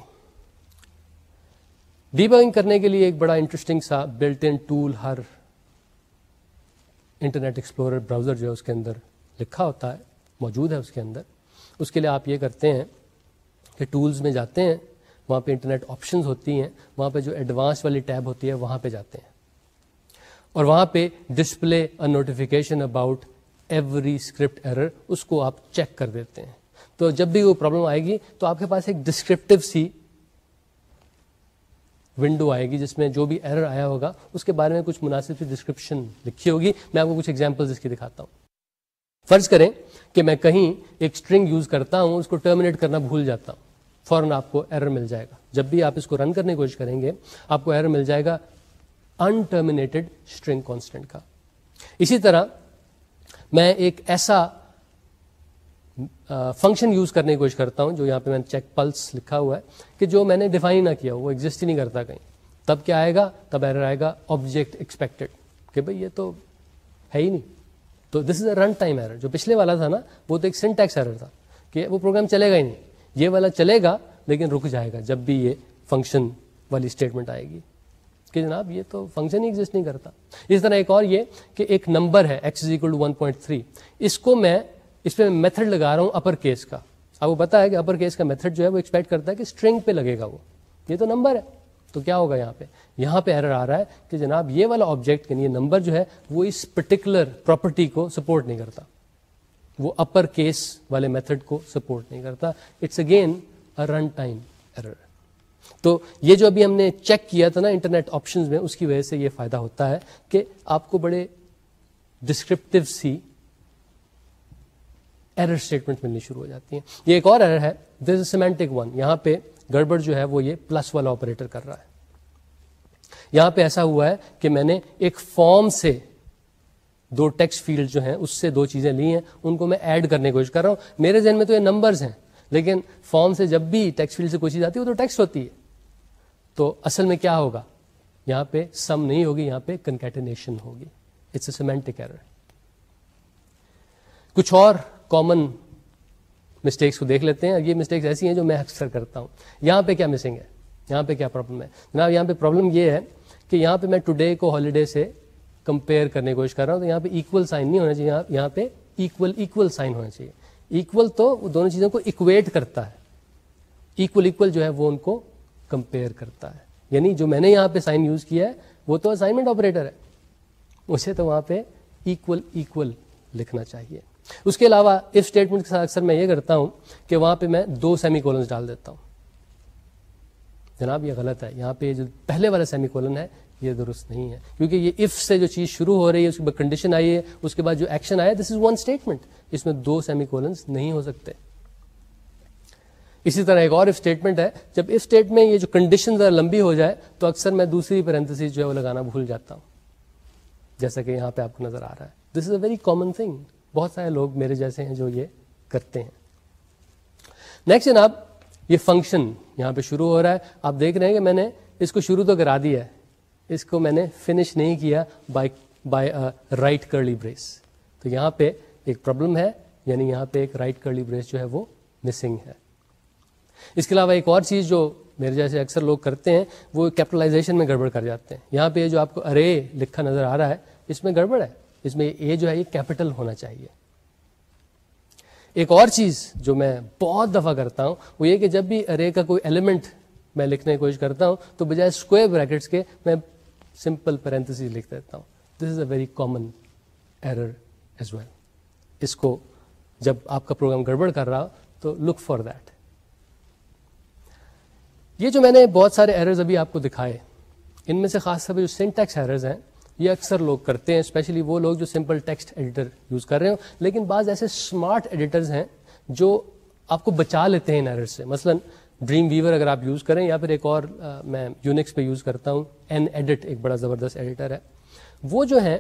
ڈی بگنگ کرنے کے لیے ایک بڑا انٹرسٹنگ سا بلٹ ان ٹول ہر انٹرنیٹ ایکسپلورر براؤزر جو ہے اس کے اندر لکھا ہوتا ہے، موجود ہے اس کے اندر، اس کے لیے آپ یہ کرتے ہیں کہ ٹولز میں جاتے ہیں، وہاں پہ انٹرنیٹ آپشنز ہوتی ہیں، وہاں پہ جو ایڈوانس والی ٹیب ہوتی ہے وہاں پہ جاتے ہیں۔ اور وہاں پہ display a notification about every script error, اس کو آپ چیک کر دیتے ہیں۔ تو جب بھی وہ پرابلم آئے گی تو آپ کے پاس ایک ڈسکرپٹیو سی ونڈو آئے گی جس میں جو بھی ایرر آیا ہوگا، اس کے بارے میں کچھ مناسب سی ڈسکرپشن لکھی ہوگی۔ میں آپ کو کچھ ایگزامپل اس کی دکھاتا ہوں۔ فرض کریں کہ میں کہیں ایک اسٹرنگ یوز کرتا ہوں، اس کو ٹرمینیٹ کرنا بھول جاتا ہوں۔ فوراً آپ کو ایرر مل جائے گا۔ جب بھی آپ اس کو رن کرنے کی کوشش کریں گے، آپ کو ایرر مل جائے گا انٹرمینیٹڈ اسٹرنگ کانسٹنٹ کا۔ اسی طرح میں ایک ایسا فنکشن یوز کرنے کی کوشش کرتا ہوں، جو یہاں پہ میں نے چیک پلس لکھا ہوا ہے کہ جو میں نے ڈیفائن نہ کیا وہ ایگزٹ ہی نہیں کرتا کہیں۔ تب کیا آئے گا؟ تب ایرر آئے گا آبجیکٹ ایکسپیکٹڈ کہ بھائی یہ تو ہے ہی نہیں۔ تو دس is a run time error جو پچھلے والا تھا نا، وہ تو ایک سنٹیکس ایرر تھا کہ وہ پروگرام چلے گا ہی نہیں۔ یہ والا چلے گا، لیکن رک جائے گا جب بھی یہ فنکشن والی اسٹیٹمنٹ آئے گی۔ کہ جناب، یہ تو فنکشن ہی ایگزٹ نہیں کرتا۔ اس طرح ایک اور یہ کہ ایک نمبر ہے x equal to one point three اس کو میں اس پہ میتھڈ لگا رہا ہوں اپر کیس کا۔ اب وہ پتا ہے کہ اپر کیس کا میتھڈ جو ہے وہ ایکسپیکٹ کرتا ہے کہ اسٹرنگ پہ لگے گا وہ۔ یہ تو نمبر ہے۔ تو کیا ہوگا یہاں پہ؟ یہاں پہ ایرر آ رہا ہے کہ جناب یہ والا آبجیکٹ یعنی یہ نمبر جو ہے وہ اس پرٹیکولر پراپرٹی کو سپورٹ نہیں کرتا۔ وہ اپر کیس والے میتھڈ کو سپورٹ نہیں کرتا۔ It's again run time error تو یہ جو ابھی ہم نے چیک کیا تھا نا انٹرنیٹ آپشنز میں، اس کی وجہ سے یہ فائدہ ہوتا ہے کہ آپ کو بڑے ڈسکرپٹیو سی ایرر اسٹیٹمنٹ ملنی شروع ہو جاتی ہیں۔ یہ ایک اور ایرر ہے۔ دس اے سیمینٹک ون یہاں پہ گڑبڑ جو ہے وہ یہ پلس والا آپریٹر کر رہا ہے۔ یہاں پہ ایسا ہوا ہے کہ میں نے ایک فارم سے دو ٹیکس فیلڈ جو ہیں، اس سے دو چیزیں لی ہیں۔ ان کو میں ایڈ کرنے کی کوشش کر رہا ہوں۔ میرے ذہن میں تو یہ نمبرز ہیں، لیکن فارم سے جب بھی ٹیکس فیلڈ سے کوئی چیز آتی ہے، وہ تو ٹیکسٹ ہوتی ہے۔ تو اصل میں کیا ہوگا؟ یہاں پہ سم نہیں ہوگی، یہاں پہ کنکیٹنیشن ہوگی۔ اٹس اے سیمینٹک ایرر کچھ اور کامن مسٹیکس کو دیکھ لیتے ہیں یہ مسٹیکس ایسی ہیں جو میں اکثر کرتا ہوں۔ یہاں پہ کیا مسنگ ہے؟ یہاں پہ کیا پرابلم ہے؟ جناب، یہاں پہ پرابلم یہ ہے کہ یہاں پہ میں ٹوڈے کو ہالیڈے سے کمپیئر کرنے کی کوشش کر رہا ہوں تو یہاں پہ ایکول سائن نہیں ہونا چاہیے۔ یہاں پہ ایکول ایکول سائن ہونا چاہیے۔ ایکول تو دونوں چیزوں کو اکویٹ کرتا ہے۔ ایکول ایکول جو ہے وہ ان کو کمپیئر کرتا ہے۔ یعنی جو میں نے یہاں پہ سائن یوز کیا ہے، وہ تو اسائنمنٹ آپریٹر ہے۔ اسے تو وہاں پہ ایکول ایکول لکھنا چاہیے۔ اس کے علاوہ اف اسٹیٹمنٹ کے ساتھ اکثر میں یہ کرتا ہوں کہ وہاں پہ میں دو سیمی کولنس ڈال دیتا ہوں۔ جناب، یہ غلط ہے۔ یہاں پہ جو پہلے والا سیمی کولن ہے، یہ درست نہیں ہے۔ کیونکہ یہ اف سے جو چیز شروع ہو رہی ہے، اس کے بعد کنڈیشن آئی ہے، اس کے بعد جو ایکشن آیا دس از ون اسٹیٹمنٹ اس میں دو سیمی کولنس نہیں ہو سکتے۔ اسی طرح ایک اور اف اسٹیٹمنٹ ہے۔ جب اف اسٹیٹ میں یہ جو کنڈیشن ذرا لمبی ہو جائے، تو اکثر میں دوسری پیرنتس جو ہے وہ لگانا بھول جاتا ہوں۔ جیسا کہ یہاں پہ آپ کو نظر آ رہا ہے۔ This is a very common thing بہت سارے لوگ میرے جیسے ہیں جو یہ کرتے ہیں۔ نیکسٹ جناب، یہ فنکشن یہاں پہ شروع ہو رہا ہے۔ آپ دیکھ رہے ہیں کہ میں نے اس کو شروع تو کرا دیا ہے۔ اس کو میں نے فنش نہیں کیا بائی بائی رائٹ کرلی بریس تو یہاں پہ ایک پرابلم ہے یعنی یہاں پہ ایک رائٹ کرلی بریس جو ہے وہ مسنگ ہے۔ اس کے علاوہ ایک اور چیز جو میرے جیسے اکثر لوگ کرتے ہیں، وہ کیپٹلائزیشن میں گڑبڑ کر جاتے ہیں۔ یہاں پہ جو آپ کو ارے لکھا نظر آ رہا ہے، اس میں گڑبڑ ہے۔ اس میں اے جو ہے یہ کیپٹل ہونا چاہیے۔ ایک اور چیز جو میں بہت دفعہ کرتا ہوں، وہ یہ کہ جب بھی ارے کا کوئی ایلیمنٹ میں لکھنے کی کوشش کرتا ہوں، تو بجائے اسکوئر بریکٹس کے میں سمپل پیرنتس لکھ دیتا ہوں۔ This is a very common error as well اس کو جب آپ کا پروگرام گڑبڑ کر رہا ہو، تو لک فار دیٹ یہ جو میں نے بہت سارے ایررز ابھی آپ کو دکھائے، ان میں سے خاص طور پہ جو سینٹیکس ایررز ہیں یہ اکثر لوگ کرتے ہیں اسپیشلی وہ لوگ جو سمپل ٹیکسٹ ایڈیٹر یوز کر رہے ہوں۔ لیکن بعض ایسے اسمارٹ ایڈیٹرز ہیں جو آپ کو بچا لیتے ہیں ان ایرر سے۔ مثلا ڈریم ویور اگر آپ یوز کریں یا پھر ایک اور میں یونکس پہ یوز کرتا ہوں۔ این ایڈٹ ایک بڑا زبردست ایڈیٹر ہے۔ وہ جو ہیں،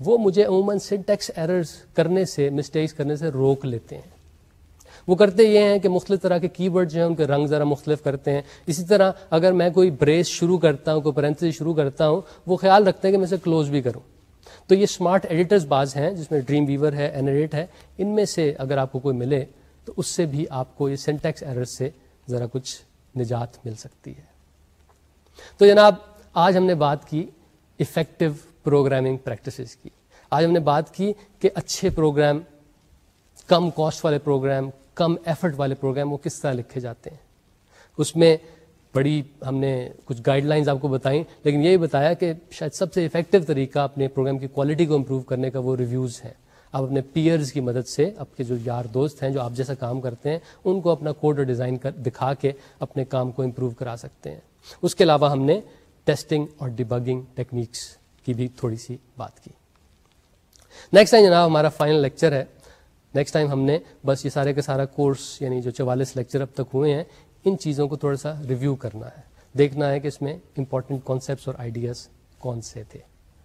وہ مجھے عموماً سنٹیکس ایررز کرنے سے مسٹیکس کرنے سے روک لیتے ہیں۔ وہ کرتے یہ ہیں کہ مختلف طرح کے کی ورڈ جو ہیں ان کے رنگ ذرا مختلف کرتے ہیں۔ اسی طرح اگر میں کوئی بریس شروع کرتا ہوں، کوئی پرنتھ شروع کرتا ہوں، وہ خیال رکھتے ہیں کہ میں اسے کلوز بھی کروں۔ تو یہ اسمارٹ ایڈیٹرز بعض ہیں، جس میں ڈریم ویور ہے اینریٹ ہے۔ ان میں سے اگر آپ کو کوئی ملے تو اس سے بھی آپ کو یہ سینٹیکس ایرر سے ذرا کچھ نجات مل سکتی ہے۔ تو جناب، آج ہم نے بات کی افیکٹو پروگرامنگ پریکٹسز کی۔ آج ہم نے بات کی کہ اچھے پروگرام کم کاسٹ والے پروگرام کم ایفرٹ والے پروگرام وہ کس طرح لکھے جاتے ہیں؟ اس میں بڑی ہم نے کچھ گائیڈ لائنز آپ کو بتائیں، لیکن یہی بتایا کہ شاید سب سے افیکٹو طریقہ اپنے پروگرام کی کوالٹی کو امپروو کرنے کا وہ ریویوز ہیں۔ آپ اپنے پیئرز کی مدد سے، آپ کے جو یار دوست ہیں، جو آپ جیسا کام کرتے ہیں، ان کو اپنا کوڈ اور ڈیزائن کر، دکھا کے اپنے کام کو امپروو کرا سکتے ہیں۔ اس کے علاوہ ہم نے ٹیسٹنگ اور ڈیبگنگ ٹیکنیکس کی بھی تھوڑی سی بات کی۔ نیکسٹ ٹائم جناب، ہمارا فائنل لیکچر ہے۔ نیکسٹ ٹائم ہم نے بس یہ سارے کا سارا کورس یعنی جو چوالیس لیکچر اب تک ہوئے ہیں، ان چیزوں کو تھوڑا سا ریویو کرنا ہے۔ دیکھنا ہے کہ اس میں امپورٹنٹ کانسیپٹس اور آئیڈیاز کون سے تھے۔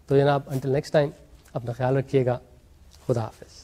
تو جناب انٹل نیکسٹ ٹائم اپنا خیال رکھیے گا۔ خدا حافظ۔